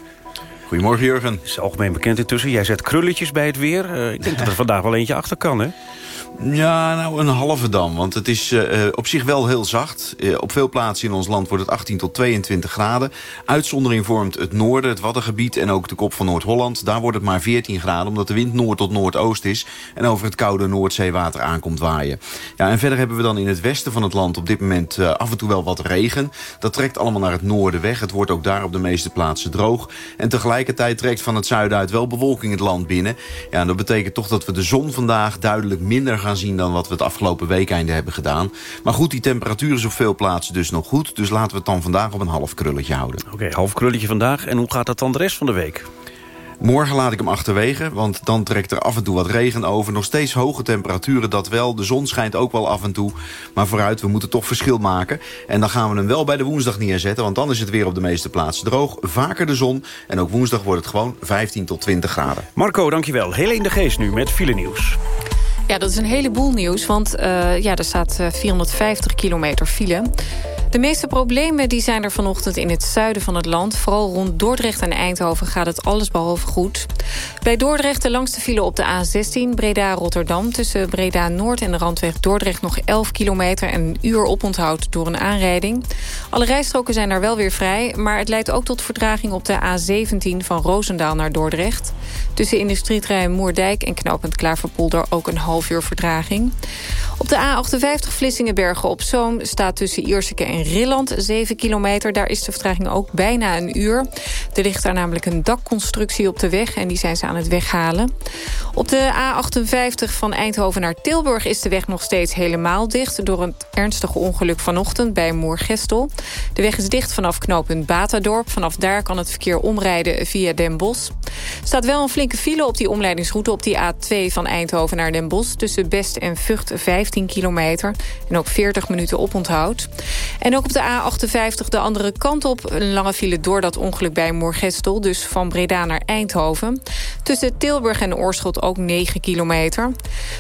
Goedemorgen, Jurgen. Het is algemeen bekend intussen. Jij zet krulletjes bij het weer. Uh, ik denk dat er vandaag wel eentje achter kan, hè? Ja, nou een halve dan. Want het is uh, op zich wel heel zacht. Uh, op veel plaatsen in ons land wordt het 18 tot 22 graden. Uitzondering vormt het noorden, het Waddengebied en ook de kop van Noord-Holland. Daar wordt het maar 14 graden, omdat de wind noord tot noordoost is... en over het koude Noordzeewater aankomt waaien. Ja, en verder hebben we dan in het westen van het land op dit moment af en toe wel wat regen. Dat trekt allemaal naar het noorden weg. Het wordt ook daar op de meeste plaatsen droog. En tegelijkertijd trekt van het zuiden uit wel bewolking het land binnen. Ja, en dat betekent toch dat we de zon vandaag duidelijk minder gaan zien... dan wat we het afgelopen weekende hebben gedaan. Maar goed, die temperatuur is op veel plaatsen dus nog goed. Dus laten we het dan vandaag op een half krulletje houden. Oké, okay, half krulletje vandaag. En hoe gaat dat dan de rest van de week? Morgen laat ik hem achterwege, want dan trekt er af en toe wat regen over. Nog steeds hoge temperaturen, dat wel. De zon schijnt ook wel af en toe. Maar vooruit, we moeten toch verschil maken. En dan gaan we hem wel bij de woensdag neerzetten... want dan is het weer op de meeste plaatsen droog. Vaker de zon. En ook woensdag wordt het gewoon 15 tot 20 graden. Marco, dankjewel. Helene de Geest nu met file nieuws. Ja, dat is een heleboel nieuws, want uh, ja, er staat uh, 450 kilometer file. De meeste problemen die zijn er vanochtend in het zuiden van het land. Vooral rond Dordrecht en Eindhoven gaat het allesbehalve goed. Bij Dordrecht de langste file op de A16 Breda-Rotterdam... tussen Breda-Noord en de randweg Dordrecht nog 11 kilometer... en een uur oponthoud door een aanrijding. Alle rijstroken zijn daar wel weer vrij... maar het leidt ook tot vertraging op de A17 van Roosendaal naar Dordrecht. Tussen industrieterrein Moerdijk en knooppunt Klaverpolder... ook een half uur vertraging. Op de A58 Vlissingenbergen op Zoom staat tussen Ierseke en Rilland 7 kilometer. Daar is de vertraging ook bijna een uur. Er ligt daar namelijk een dakconstructie op de weg en die zijn ze aan het weghalen. Op de A58 van Eindhoven naar Tilburg is de weg nog steeds helemaal dicht... door een ernstige ongeluk vanochtend bij Moergestel. De weg is dicht vanaf knooppunt Batadorp. Vanaf daar kan het verkeer omrijden via Den Bosch. Er staat wel een flinke file op die omleidingsroute op die A2 van Eindhoven naar Den Bosch... tussen Best en Vught 15 kilometer en ook 40 minuten oponthoud. En ook op de A58 de andere kant op een lange file door dat ongeluk bij Moergestel... dus van Breda naar Eindhoven. Tussen Tilburg en Oorschot ook 9 kilometer.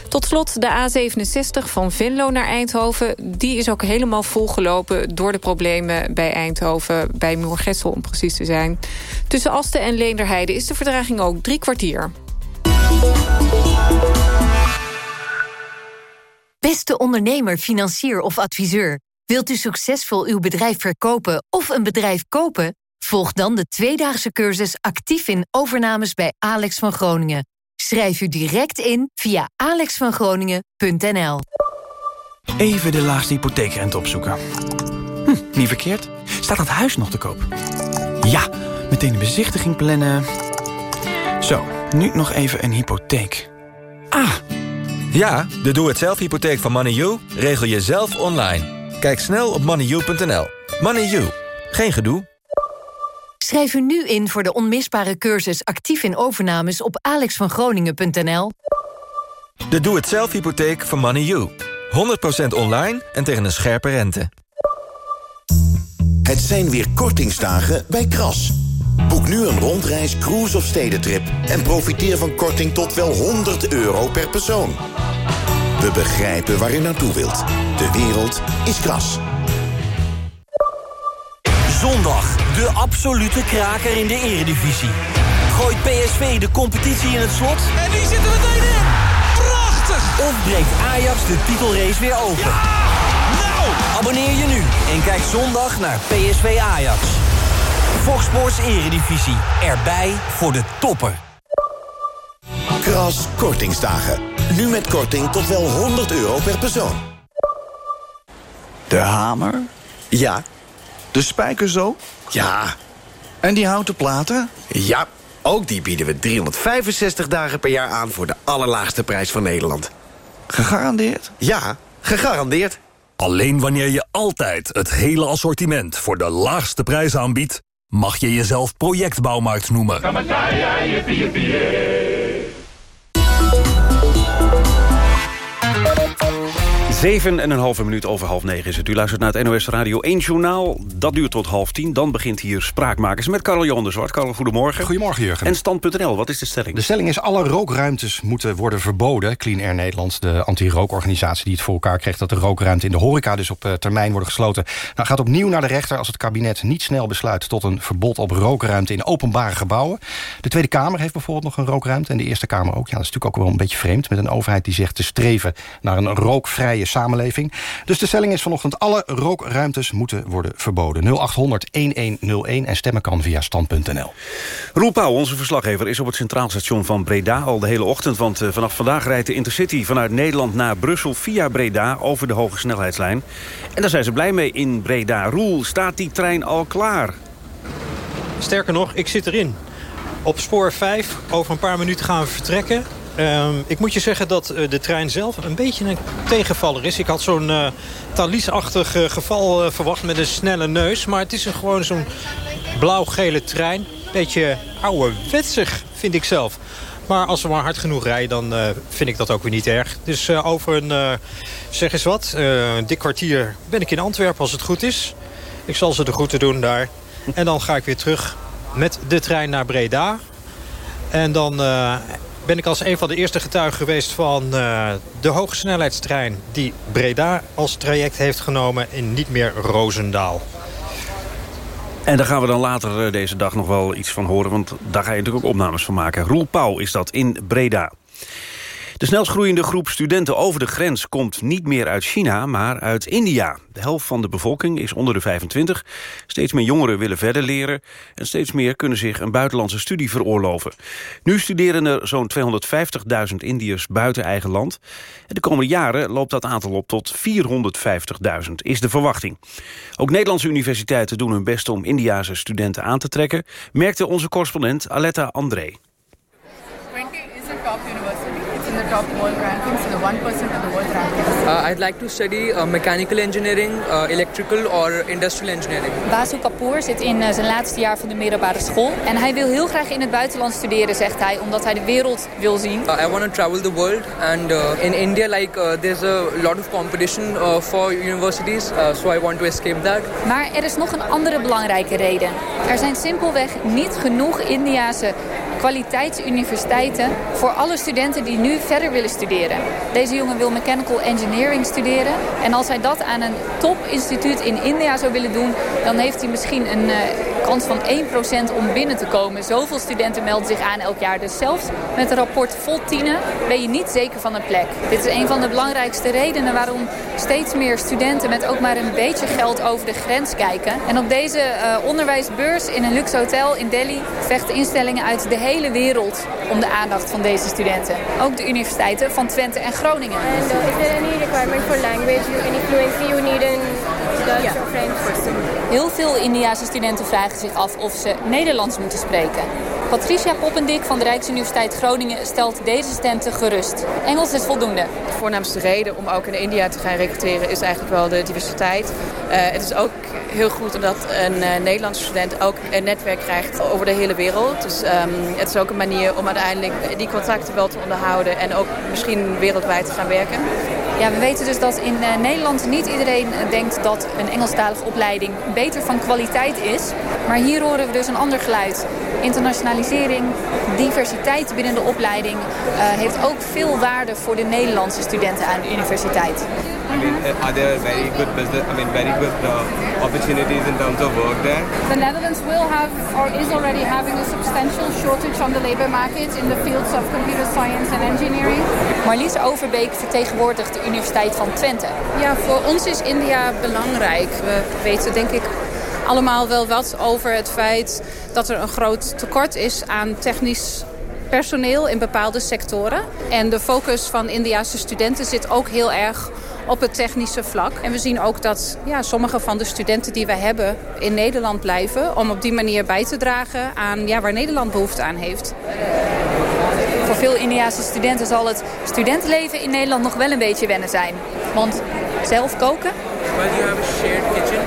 Tot slot de A67 van Venlo naar Eindhoven. Die is ook helemaal volgelopen door de problemen bij Eindhoven... bij Moergestel om precies te zijn. Tussen Asten en Leenderheide is de verdraging ook drie kwartier. Beste ondernemer, financier of adviseur. Wilt u succesvol uw bedrijf verkopen of een bedrijf kopen? Volg dan de tweedaagse cursus actief in overnames bij Alex van Groningen. Schrijf u direct in via alexvangroningen.nl. Even de laagste hypotheekrente opzoeken. Hm, niet verkeerd. Staat dat huis nog te koop? Ja, meteen de bezichtiging plannen. Zo, nu nog even een hypotheek. Ah, Ja, de doe-het-zelf hypotheek van MoneyU regel je zelf online. Kijk snel op moneyu.nl. MoneyU, geen gedoe. Schrijf u nu in voor de onmisbare cursus actief in overnames op alexvangroningen.nl. De doe-het-zelf hypotheek van MoneyU. 100% online en tegen een scherpe rente. Het zijn weer kortingsdagen bij Kras. Boek nu een rondreis, cruise of stedentrip... en profiteer van korting tot wel 100 euro per persoon. We begrijpen waar u naartoe wilt. De wereld is Kras. Zondag, de absolute kraker in de eredivisie. Gooit PSV de competitie in het slot? En die zitten meteen in. Prachtig! Of breekt Ajax de titelrace weer open? Nou! Abonneer je nu en kijk zondag naar PSV Ajax. Fox Sports Eredivisie. Erbij voor de toppen. Kras kortingsdagen. Nu met korting tot wel 100 euro per persoon. De hamer? Ja. De spijkerzo? Ja. En die houten platen? Ja, ook die bieden we 365 dagen per jaar aan voor de allerlaagste prijs van Nederland. Gegarandeerd? Ja, gegarandeerd. Alleen wanneer je altijd het hele assortiment voor de laagste prijs aanbiedt... mag je jezelf projectbouwmarkt noemen. Zeven en een halve minuut over half negen is het. U luistert naar het NOS Radio 1 Journaal. Dat duurt tot half tien. Dan begint hier Spraakmakers met Karel Johan de Zwart. Karel, goedemorgen. Goedemorgen, Jurgen. En Stand.nl, wat is de stelling? De stelling is alle rookruimtes moeten worden verboden. Clean Air Nederland, de anti-rookorganisatie die het voor elkaar kreeg... dat de rookruimte in de horeca dus op eh, termijn worden gesloten. Nou, gaat opnieuw naar de rechter als het kabinet niet snel besluit... tot een verbod op rookruimte in openbare gebouwen. De Tweede Kamer heeft bijvoorbeeld nog een rookruimte... en de Eerste Kamer ook. Ja, dat is natuurlijk ook wel een beetje vreemd... met een overheid die zegt te streven naar een rookvrije samenleving. Dus de stelling is vanochtend... alle rookruimtes moeten worden verboden. 0800-1101 en stemmen kan via stand.nl. Roel Pauw, onze verslaggever, is op het Centraal Station van Breda al de hele ochtend. Want eh, vanaf vandaag rijdt de Intercity vanuit Nederland naar Brussel via Breda over de hoge snelheidslijn. En daar zijn ze blij mee in Breda. Roel, staat die trein al klaar? Sterker nog, ik zit erin. Op spoor 5, over een paar minuten gaan we vertrekken. Ehm, ik moet je zeggen dat eh, de trein zelf een beetje een tegenvaller is. Ik had zo'n uh, Thalys-achtig eh, geval verwacht met een snelle neus. Maar het is een, gewoon zo'n blauw-gele trein. Beetje ouderwetsig, vind ik zelf. Maar als we maar hard genoeg rijden, dan vind ik dat ook weer niet erg. Dus over een, zeg eens wat, een dik kwartier ben ik in Antwerpen als het goed is. Ik zal ze de groeten doen daar. En dan ga ik weer terug met de trein naar Breda. En dan ben ik als een van de eerste getuigen geweest van uh, de hogesnelheidstrein... die Breda als traject heeft genomen in niet meer Roosendaal. En daar gaan we dan later deze dag nog wel iets van horen... want daar ga je natuurlijk ook opnames van maken. Roel Pauw is dat in Breda. De snelst groeiende groep studenten over de grens komt niet meer uit China, maar uit India. De helft van de bevolking is onder de 25. Steeds meer jongeren willen verder leren en steeds meer kunnen zich een buitenlandse studie veroorloven. Nu studeren er zo'n 250.000 Indiërs buiten eigen land. En de komende jaren loopt dat aantal op tot 450.000, is de verwachting. Ook Nederlandse universiteiten doen hun best om Indiase studenten aan te trekken, merkte onze correspondent Aletta André. Top world rankings, the 1% of the world rankings? Uh, I'd like to study uh, mechanical engineering, uh, electrical or industrial engineering. Basu Kapoor zit in uh, zijn laatste jaar van de middelbare school. En hij wil heel graag in het buitenland studeren, zegt hij, omdat hij de wereld wil zien. Uh, I want to travel the world and uh, in India like there's a lot of competition for universities, so I want to escape that. Maar er is nog een andere belangrijke reden. Er zijn simpelweg niet genoeg Indiase kwaliteitsuniversiteiten voor alle studenten die nu verder willen studeren. Deze jongen wil mechanical engineering studeren. En als hij dat aan een topinstituut in India zou willen doen... dan heeft hij misschien een uh, kans van 1% om binnen te komen. Zoveel studenten melden zich aan elk jaar. Dus zelfs met een rapport vol tienen ben je niet zeker van een plek. Dit is een van de belangrijkste redenen waarom steeds meer studenten... met ook maar een beetje geld over de grens kijken. En op deze uh, onderwijsbeurs in een luxe hotel in Delhi... vechten instellingen uit de hele wereld om de aandacht van deze studenten. Ook de universiteiten van Twente en Groningen. And uh, is there any requirement for language, any fluency you need in Dutch yeah. or French? Heel veel Indiase studenten vragen zich af of ze Nederlands moeten spreken. Patricia Poppendik van de Rijksuniversiteit Groningen stelt deze studenten gerust. Engels is voldoende. De voornaamste reden om ook in India te gaan recruteren is eigenlijk wel de diversiteit. Uh, het is ook heel goed omdat een uh, Nederlandse student ook een netwerk krijgt over de hele wereld. Dus um, het is ook een manier om uiteindelijk die contacten wel te onderhouden en ook misschien wereldwijd te gaan werken. Ja, we weten dus dat in uh, Nederland niet iedereen denkt dat een Engelstalige opleiding beter van kwaliteit is. Maar hier horen we dus een ander geluid. Internationalisering, diversiteit binnen de opleiding uh, heeft ook veel waarde voor de Nederlandse studenten aan de universiteit. I mean, are there very good business, I mean, very good uh, opportunities in terms of work there? The Netherlands will have, or is already having a substantial shortage on the labor market in the fields of computer science and engineering. Marlies Overbeek vertegenwoordigt de Universiteit van Twente. Ja, voor ons is India belangrijk. We weten denk ik allemaal wel wat over het feit dat er een groot tekort is aan technisch personeel in bepaalde sectoren. En de focus van Indiase studenten zit ook heel erg op het technische vlak. En we zien ook dat ja, sommige van de studenten die we hebben in Nederland blijven... om op die manier bij te dragen aan ja, waar Nederland behoefte aan heeft. Voor veel Indiase studenten zal het studentenleven in Nederland nog wel een beetje wennen zijn. Want zelf koken... Well, you have a shared kitchen.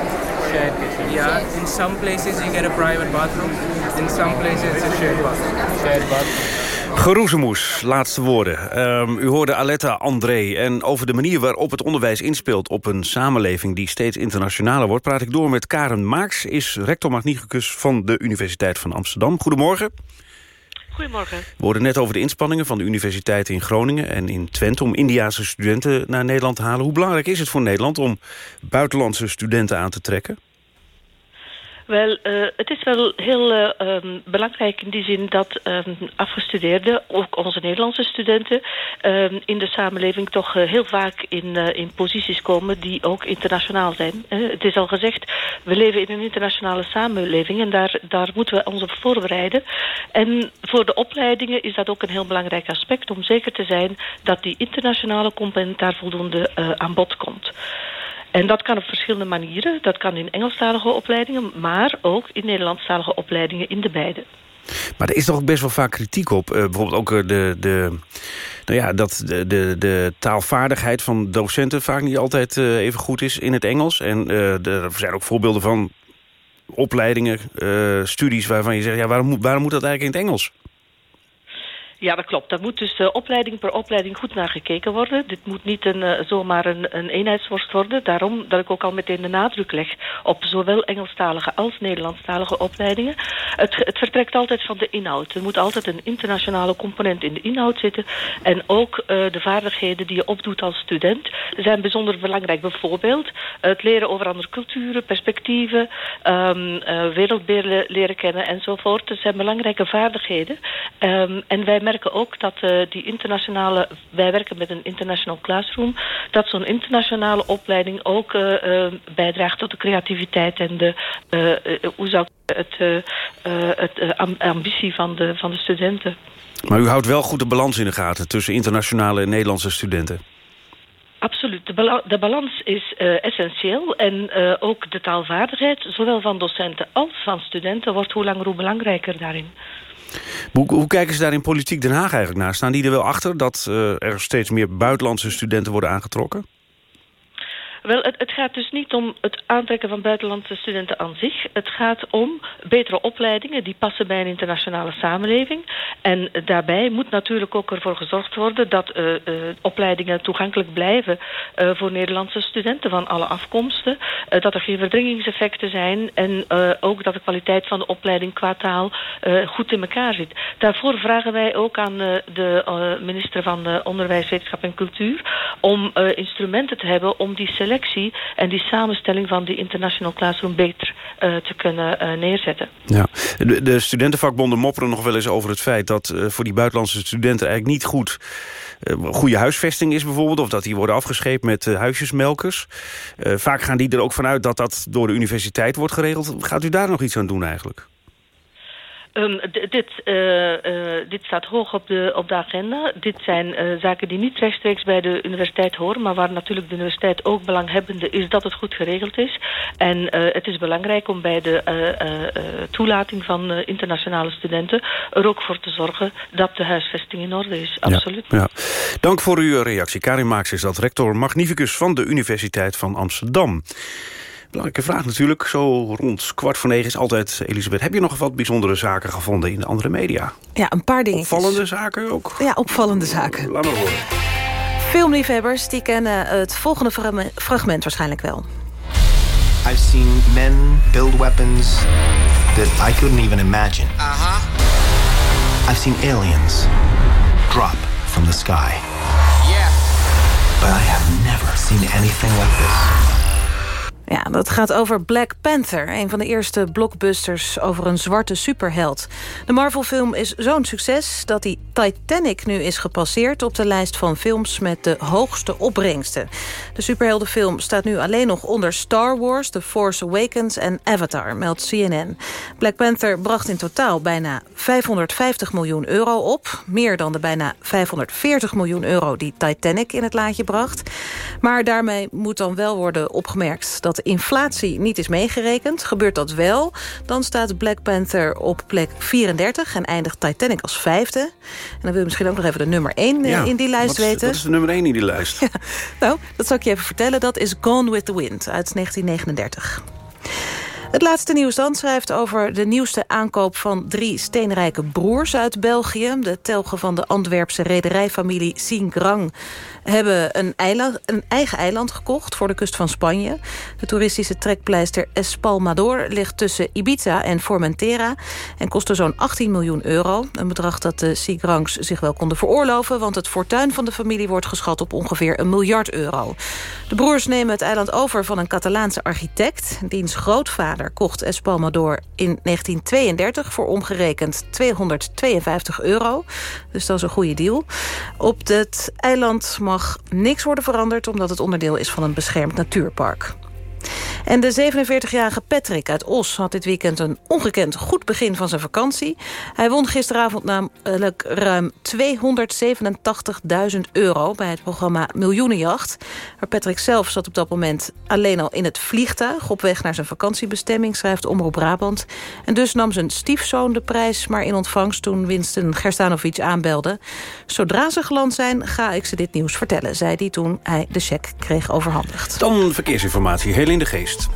Shared kitchen. Yeah, in some places you get a private bathroom. In some places it's a shared bathroom. Shared bathroom. Geroezemoes, laatste woorden. Um, u hoorde Aletta André. En over de manier waarop het onderwijs inspeelt op een samenleving die steeds internationaler wordt... praat ik door met Karen Maaks, is rector magnicus van de Universiteit van Amsterdam. Goedemorgen. Goedemorgen. We hoorden net over de inspanningen van de universiteiten in Groningen en in Twente... om Indiase studenten naar Nederland te halen. Hoe belangrijk is het voor Nederland om buitenlandse studenten aan te trekken? Wel, uh, het is wel heel uh, um, belangrijk in die zin dat um, afgestudeerden, ook onze Nederlandse studenten, um, in de samenleving toch uh, heel vaak in, in posities komen die ook internationaal zijn. het is al gezegd, we leven in een internationale samenleving en daar, daar moeten we ons op voorbereiden. En voor de opleidingen is dat ook een heel belangrijk aspect om zeker te zijn dat die internationale component daar voldoende aan bod komt. En dat kan op verschillende manieren. Dat kan in Engelstalige opleidingen, maar ook in Nederlandstalige opleidingen in de beide. Maar er is toch ook best wel vaak kritiek op. Uh, bijvoorbeeld ook de, de, nou ja, dat de, de, de taalvaardigheid van docenten vaak niet altijd uh, even goed is in het Engels. En er zijn ook voorbeelden van opleidingen, studies waarvan je zegt... Ja, waarom, waarom moet dat eigenlijk in het Engels? Ja, dat klopt. Daar moet dus uh, opleiding per opleiding goed naar gekeken worden. Dit moet niet een, uh, zomaar een, een eenheidsworst worden. Daarom dat ik ook al meteen de nadruk leg op zowel Engelstalige als Nederlandstalige opleidingen. Het, het vertrekt altijd van de inhoud. Er moet altijd een internationale component in de inhoud zitten. En ook uh, de vaardigheden die je opdoet als student zijn bijzonder belangrijk. Bijvoorbeeld het leren over andere culturen, perspectieven, um, wereldbeelden leren kennen enzovoort. Dat zijn belangrijke vaardigheden. Um, en wij merken ook dat uh, die internationale... Wij werken met een international classroom. Dat zo'n internationale opleiding ook uh, uh, bijdraagt tot de creativiteit en de... hoe zou ik het, het ambitie van de, van de studenten. Maar u houdt wel goed de balans in de gaten... tussen internationale en Nederlandse studenten. Absoluut. De, bala de balans is uh, essentieel. En uh, ook de taalvaardigheid, zowel van docenten als van studenten... wordt hoe langer hoe belangrijker daarin. Hoe, hoe, kijken ze daar in Politiek Den Haag eigenlijk naar? Staan die er wel achter dat uh, er steeds meer buitenlandse studenten worden aangetrokken? Wel, het, gaat dus niet om het aantrekken van buitenlandse studenten aan zich. Het gaat om betere opleidingen die passen bij een internationale samenleving. En daarbij moet natuurlijk ook ervoor gezorgd worden dat uh, uh, opleidingen toegankelijk blijven uh, voor Nederlandse studenten van alle afkomsten. dat er geen verdringingseffecten zijn en ook dat de kwaliteit van de opleiding qua taal goed in elkaar zit. Daarvoor vragen wij ook aan de minister van Onderwijs, Wetenschap en Cultuur om instrumenten te hebben om die selectie en die samenstelling van die International Classroom beter uh, te kunnen uh, neerzetten. Ja. De, de, studentenvakbonden mopperen nog wel eens over het feit... dat uh, voor die buitenlandse studenten eigenlijk niet goed... goede huisvesting is bijvoorbeeld... of dat die worden afgescheept met huisjesmelkers. vaak gaan die er ook vanuit dat dat door de universiteit wordt geregeld. Gaat u daar nog iets aan doen eigenlijk? Um, dit, uh, uh, dit staat hoog op de, op de agenda. Dit zijn uh, zaken die niet rechtstreeks bij de universiteit horen... maar waar natuurlijk de universiteit ook belanghebbende is dat het goed geregeld is. En het is belangrijk om bij de toelating van internationale studenten... er ook voor te zorgen dat de huisvesting in orde is. Absoluut. Ja, ja. Dank voor uw reactie. Karin Maaks is dat rector magnificus van de Universiteit van Amsterdam. Belangrijke vraag natuurlijk. Zo rond kwart voor negen is altijd... Elisabeth, heb je nog wat bijzondere zaken gevonden in de andere media? Ja, een paar dingen. Opvallende zaken ook? Ja, opvallende zaken. Laat maar horen. Filmliefhebbers die kennen het volgende fragment waarschijnlijk wel. I've seen men build weapons that I couldn't even imagine. Uh-huh. I've seen aliens drop from the sky. Yeah. But I have never seen anything like this. Ja, dat gaat over Black Panther, een van de eerste blockbusters over een zwarte superheld. De Marvel-film is zo'n succes dat die Titanic nu is gepasseerd op de lijst van films met de hoogste opbrengsten. De superheldenfilm staat nu alleen nog onder Star Wars, The Force Awakens en Avatar, meldt CNN. Black Panther bracht in totaal bijna 550 miljoen euro op, meer dan de bijna 540 miljoen euro die Titanic in het laadje bracht. Maar daarmee moet dan wel worden opgemerkt dat de inflatie niet is meegerekend. Gebeurt dat wel, dan staat Black Panther op plek 34... en eindigt Titanic als vijfde. En dan wil je misschien ook nog even de nummer 1 ja, in die lijst wat, weten. Wat is de nummer 1 in die lijst? Ja, nou, dat zal ik je even vertellen. Dat is Gone with the Wind uit 1939. Het laatste nieuws dan schrijft over de nieuwste aankoop van drie steenrijke broers uit België. De telgen van de Antwerpse rederijfamilie Singrang hebben een, eiland, een, eigen eiland gekocht voor de kust van Spanje. De toeristische trekpleister Espalmador ligt tussen Ibiza en Formentera... en kostte zo'n 18 miljoen euro. Een bedrag dat de Sigrangs zich wel konden veroorloven... want het fortuin van de familie wordt geschat op ongeveer een miljard euro. De broers nemen het eiland over van een Catalaanse architect. Diens grootvader kocht Espalmador in 1932 voor omgerekend 252 euro. Dus dat is een goede deal. Op het eiland mag niks worden veranderd... omdat het onderdeel is van een beschermd natuurpark. En de 47-jarige Patrick uit Os had dit weekend een ongekend goed begin van zijn vakantie. Hij won gisteravond namelijk ruim 287.000 euro bij het programma Miljoenenjacht. Maar Patrick zelf zat op dat moment alleen al in het vliegtuig... op weg naar zijn vakantiebestemming, schrijft Omroep Brabant. En dus nam zijn stiefzoon de prijs maar in ontvangst... toen Winston Gerstanovic aanbelde. Zodra ze geland zijn, ga ik ze dit nieuws vertellen... zei hij toen hij de cheque kreeg overhandigd. Dan verkeersinformatie, heel in de geest.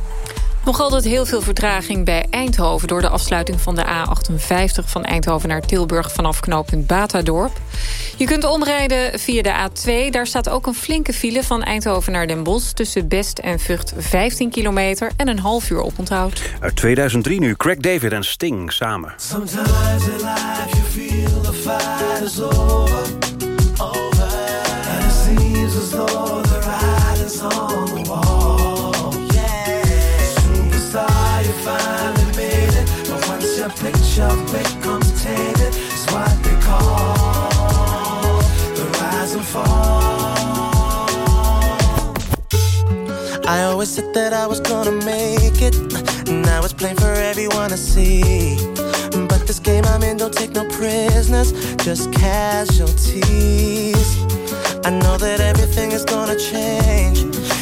Nog altijd heel veel vertraging bij Eindhoven... door de afsluiting van de A58 van Eindhoven naar Tilburg... vanaf knooppunt Batadorp. Je kunt omrijden via de A2. Daar staat ook een flinke file van Eindhoven naar Den Bosch... tussen Best en Vught 15 kilometer en een half uur oponthoud. Uit 2003 nu Craig David en Sting samen. Sometimes in life you feel the fight is over, over. And it seems as though the writing's on what they call the rise and fall. I always said that I was gonna make it. Now it's plain for everyone to see. But this game I'm in don't take no prisoners, just casualties. I know that everything is gonna change.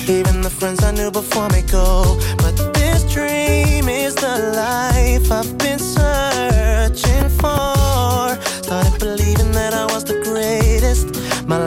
Even the friends I knew before me go. But this dream is the life I've been searching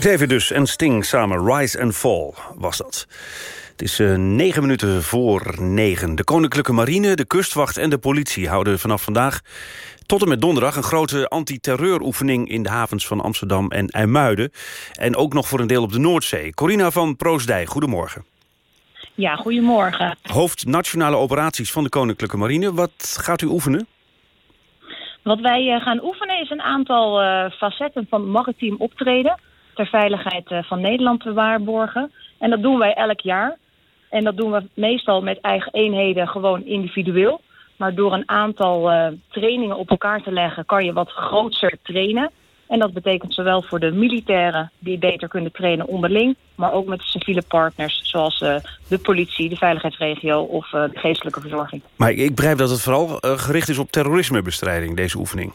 David dus en Sting samen. Rise and Fall was dat. Het is eh, negen minuten voor negen. De Koninklijke Marine, de kustwacht en de politie... houden vanaf vandaag tot en met donderdag... een grote antiterreuroefening in de havens van Amsterdam en IJmuiden. En ook nog voor een deel op de Noordzee. Corina van Proosdij, goedemorgen. Ja, goedemorgen. Hoofd Nationale Operaties van de Koninklijke Marine. Wat gaat u oefenen? Wat wij eh, gaan oefenen is een aantal eh, facetten van maritiem optreden... ter veiligheid eh, van Nederland te waarborgen. En dat doen wij elk jaar. En dat doen we meestal met eigen eenheden gewoon individueel. Maar door een aantal eh, trainingen op elkaar te leggen... kan je wat groter trainen. En dat betekent zowel voor de militairen die beter kunnen trainen onderling... maar ook met civiele partners zoals eh, de politie, de veiligheidsregio of de geestelijke verzorging. Maar ik begrijp dat het vooral gericht is op terrorismebestrijding, deze oefening.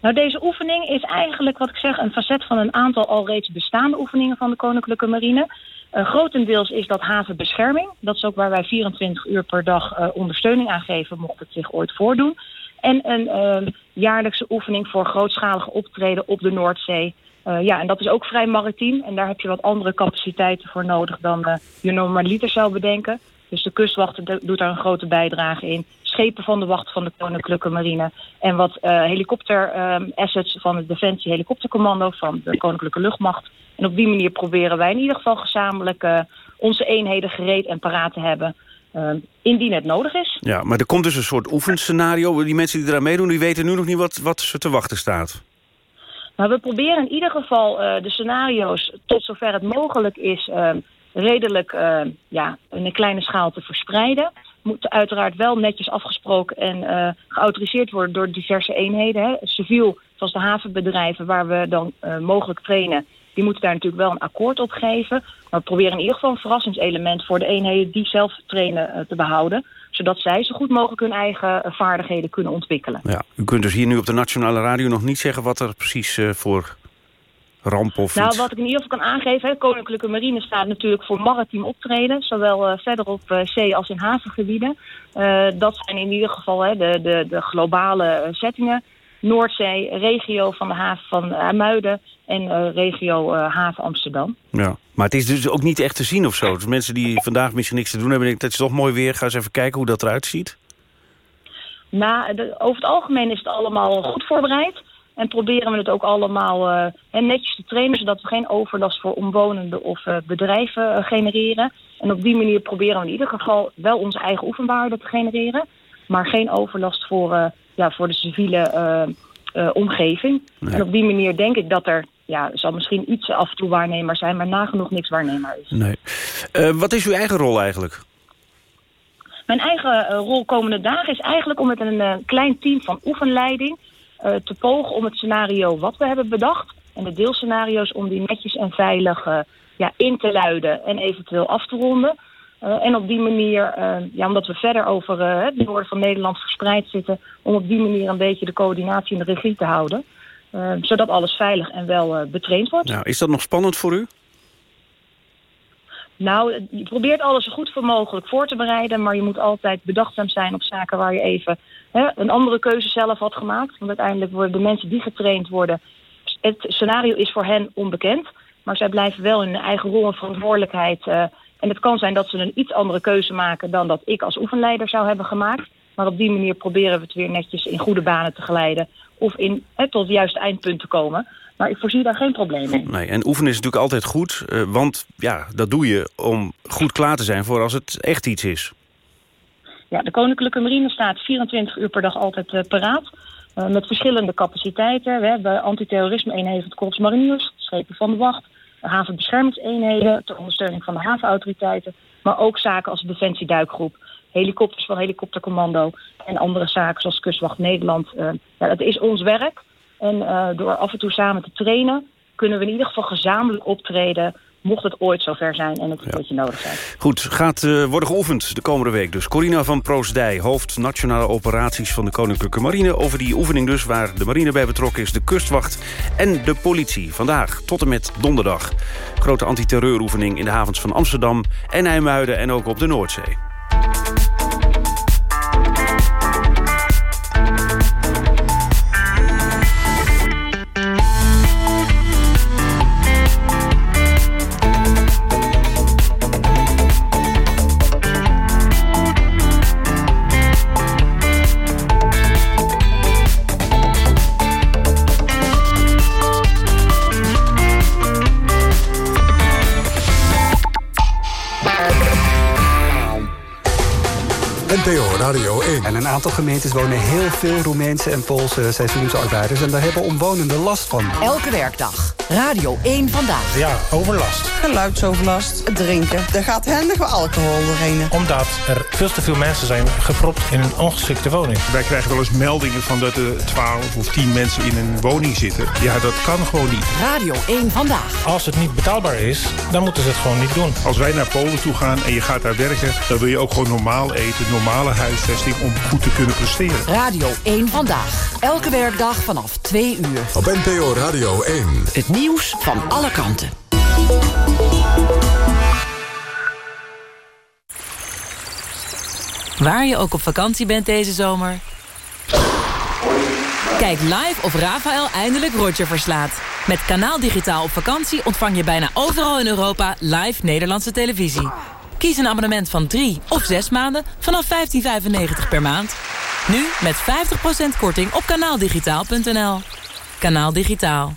Nou, deze oefening is eigenlijk, wat ik zeg, een facet van een aantal al reeds bestaande oefeningen van de Koninklijke Marine. Eh, grotendeels is dat havenbescherming. Dat is ook waar wij 24 uur per dag eh, ondersteuning aan geven, mocht het zich ooit voordoen. En een eh, jaarlijkse oefening voor grootschalige optreden op de Noordzee. Eh, ja, en dat is ook vrij maritiem. En daar heb je wat andere capaciteiten voor nodig dan je normaliter zou bedenken. Dus de kustwacht do- doet daar een grote bijdrage in. Schepen van de wacht van de Koninklijke Marine. En wat eh helikopter-assets van het Defensie Helikoptercommando van de Koninklijke Luchtmacht. En op die manier proberen wij in ieder geval gezamenlijk eh, onze eenheden gereed en paraat te hebben. eh, indien het nodig is. Ja, maar er komt dus een soort oefenscenario. Die mensen die eraan meedoen, die weten nu nog niet wat, wat ze te wachten staat. Maar we proberen in ieder geval de scenario's tot zover het mogelijk is... eh, redelijk eh, ja, in een kleine schaal te verspreiden. moet uiteraard wel netjes afgesproken en eh, geautoriseerd worden door diverse eenheden. Hè. Civiel, zoals de havenbedrijven waar we dan eh, mogelijk trainen, die moeten daar natuurlijk wel een akkoord op geven. Maar we proberen in ieder geval een verrassingselement voor de eenheden die zelf trainen te behouden. Zodat zij zo goed mogelijk hun eigen vaardigheden kunnen ontwikkelen. Ja, u kunt dus hier nu op de Nationale Radio nog niet zeggen... wat er precies voor ramp of Nou, iets... wat ik in ieder geval kan aangeven, hè, Koninklijke Marine staat natuurlijk voor maritiem optreden, zowel eh, verder op eh, zee als in havengebieden. Eh, dat zijn in ieder geval hè, de, de, de globale settingen. Noordzee, regio van de haven van Amuiden en regio haven Amsterdam. Ja. Maar het is dus ook niet echt te zien of zo. Dus mensen die vandaag misschien niks te doen hebben... denken, het is toch mooi weer, ga eens even kijken hoe dat eruit ziet. De, over het algemeen is het allemaal goed voorbereid. En proberen we het ook allemaal eh, netjes te trainen... zodat we geen overlast voor omwonenden of eh, bedrijven eh, genereren. En op die manier proberen we in ieder geval wel onze eigen oefenwaarde te genereren. Maar geen overlast voor, ja, voor de civiele omgeving. En op die manier denk ik dat er... Ja, zal misschien iets af en toe waarnemer zijn... maar nagenoeg niks waarnemer is. Nee. Wat is uw eigen rol eigenlijk? Mijn eigen rol komende dagen is eigenlijk om met een klein team van oefenleiding te pogen om het scenario wat we hebben bedacht en de deelscenario's om die netjes en veilig eh, ja, in te luiden en eventueel af te ronden. Eh, en op die manier, eh, ja, omdat we verder over eh, het noorden van Nederland verspreid zitten, om op die manier een beetje de coördinatie en de regie te houden. Eh, zodat alles veilig en wel eh, betraind wordt. Nou, is dat nog spannend voor u? Nou, je probeert alles zo goed mogelijk voor te bereiden, maar je moet altijd bedachtzaam zijn op zaken waar je even hè, een andere keuze zelf had gemaakt. Want uiteindelijk worden de mensen die getraind worden, het scenario is voor hen onbekend, maar zij blijven wel in hun eigen rol en verantwoordelijkheid. eh, en het kan zijn dat ze een iets andere keuze maken dan dat ik als oefenleider zou hebben gemaakt. Maar op die manier proberen we het weer netjes in goede banen te geleiden of in, hè, tot het juiste eindpunt te komen. Maar ik voorzie daar geen probleem in. Nee, en oefenen is natuurlijk altijd goed. eh, want ja, dat doe je om goed klaar te zijn voor als het echt iets is. Ja, de Koninklijke Marine staat 24 uur per dag altijd eh, paraat. eh, met verschillende capaciteiten. We hebben antiterrorisme-eenheden van het Korps Mariniers, schepen van de wacht, havenbeschermingseenheden ter ondersteuning van de havenautoriteiten. Maar ook zaken als de Defensieduikgroep, helikopters van helikoptercommando en andere zaken zoals Kustwacht Nederland. Eh, ja, dat is ons werk. En door af en toe samen te trainen kunnen we in ieder geval gezamenlijk optreden mocht het ooit zover zijn en het een beetje nodig zijn. Goed, gaat eh, worden geoefend de komende week dus. Corina van Proosdij, hoofd nationale operaties van de Koninklijke Marine. Over die oefening dus, waar de marine bij betrokken is, de kustwacht en de politie. Vandaag tot en met donderdag. Grote antiterreuroefening in de havens van Amsterdam en IJmuiden en ook op de Noordzee. NPO Radio 1. En een aantal gemeentes wonen heel veel Roemeense en Poolse seizoensarbeiders. En daar hebben omwonenden last van. Elke werkdag. Radio 1 Vandaag. Ja, overlast. Geluidsoverlast, het drinken. Er gaat handig wel alcohol doorheen. Omdat er veel te veel mensen zijn gepropt in een ongeschikte woning. Wij krijgen wel eens meldingen van dat er 12 of 10 mensen in een woning zitten. Ja, dat kan gewoon niet. Radio 1 Vandaag. Als het niet betaalbaar is, dan moeten ze het gewoon niet doen. Als wij naar Polen toe gaan en je gaat daar werken... dan wil je ook gewoon normaal eten, normale huisvesting... om goed te kunnen presteren. Radio 1 Vandaag. Elke werkdag vanaf 2 uur. Op NPO Radio 1. Het nieuws van alle kanten. Waar je ook op vakantie bent deze zomer. Kijk live of Rafael eindelijk Roger verslaat. Met Kanaal Digitaal op vakantie ontvang je bijna overal in Europa live Nederlandse televisie. Kies een abonnement van 3 of 6 maanden vanaf 15,95 per maand. Nu met 50% korting op kanaaldigitaal.nl. Kanaal Digitaal.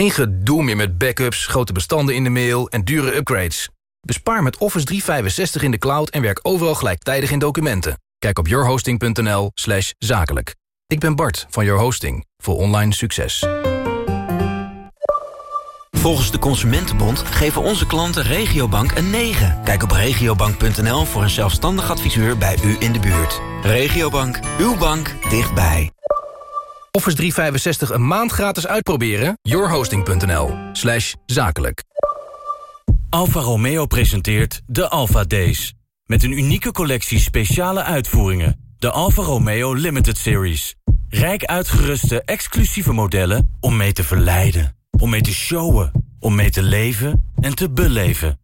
Geen gedoe meer met backups, grote bestanden in de mail en dure upgrades. Bespaar met Office 365 in de cloud en werk overal gelijktijdig in documenten. Kijk op yourhosting.nl slash zakelijk. Ik ben Bart van Your Hosting voor online succes. Volgens de Consumentenbond geven onze klanten Regiobank een 9. Kijk op regiobank.nl voor een zelfstandig adviseur bij u in de buurt. Regiobank, uw bank dichtbij. Office 365 een maand gratis uitproberen? yourhosting.nl slash zakelijk. Alfa Romeo presenteert de Alfa Days. Met een unieke collectie speciale uitvoeringen. De Alfa Romeo Limited Series. Rijk uitgeruste exclusieve modellen om mee te verleiden. Om mee te showen. Om mee te leven en te beleven.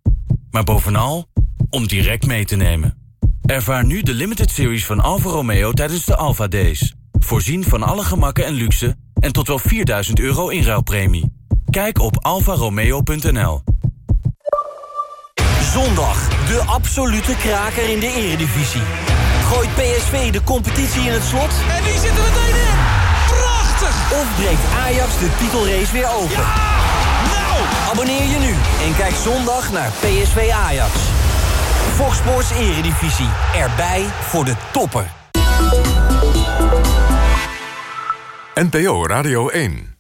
Maar bovenal om direct mee te nemen. Ervaar nu de Limited Series van Alfa Romeo tijdens de Alfa Days. Voorzien van alle gemakken en luxe en tot wel 4000 euro inruilpremie. Kijk op alfaromeo.nl. Zondag, de absolute kraker in de eredivisie. Gooit PSV de competitie in het slot? En die zitten meteen in! Prachtig! Of breekt Ajax de titelrace weer open? Nou! Abonneer je nu en kijk zondag naar PSV Ajax. Fox Sports Eredivisie. Erbij voor de topper. NPO Radio 1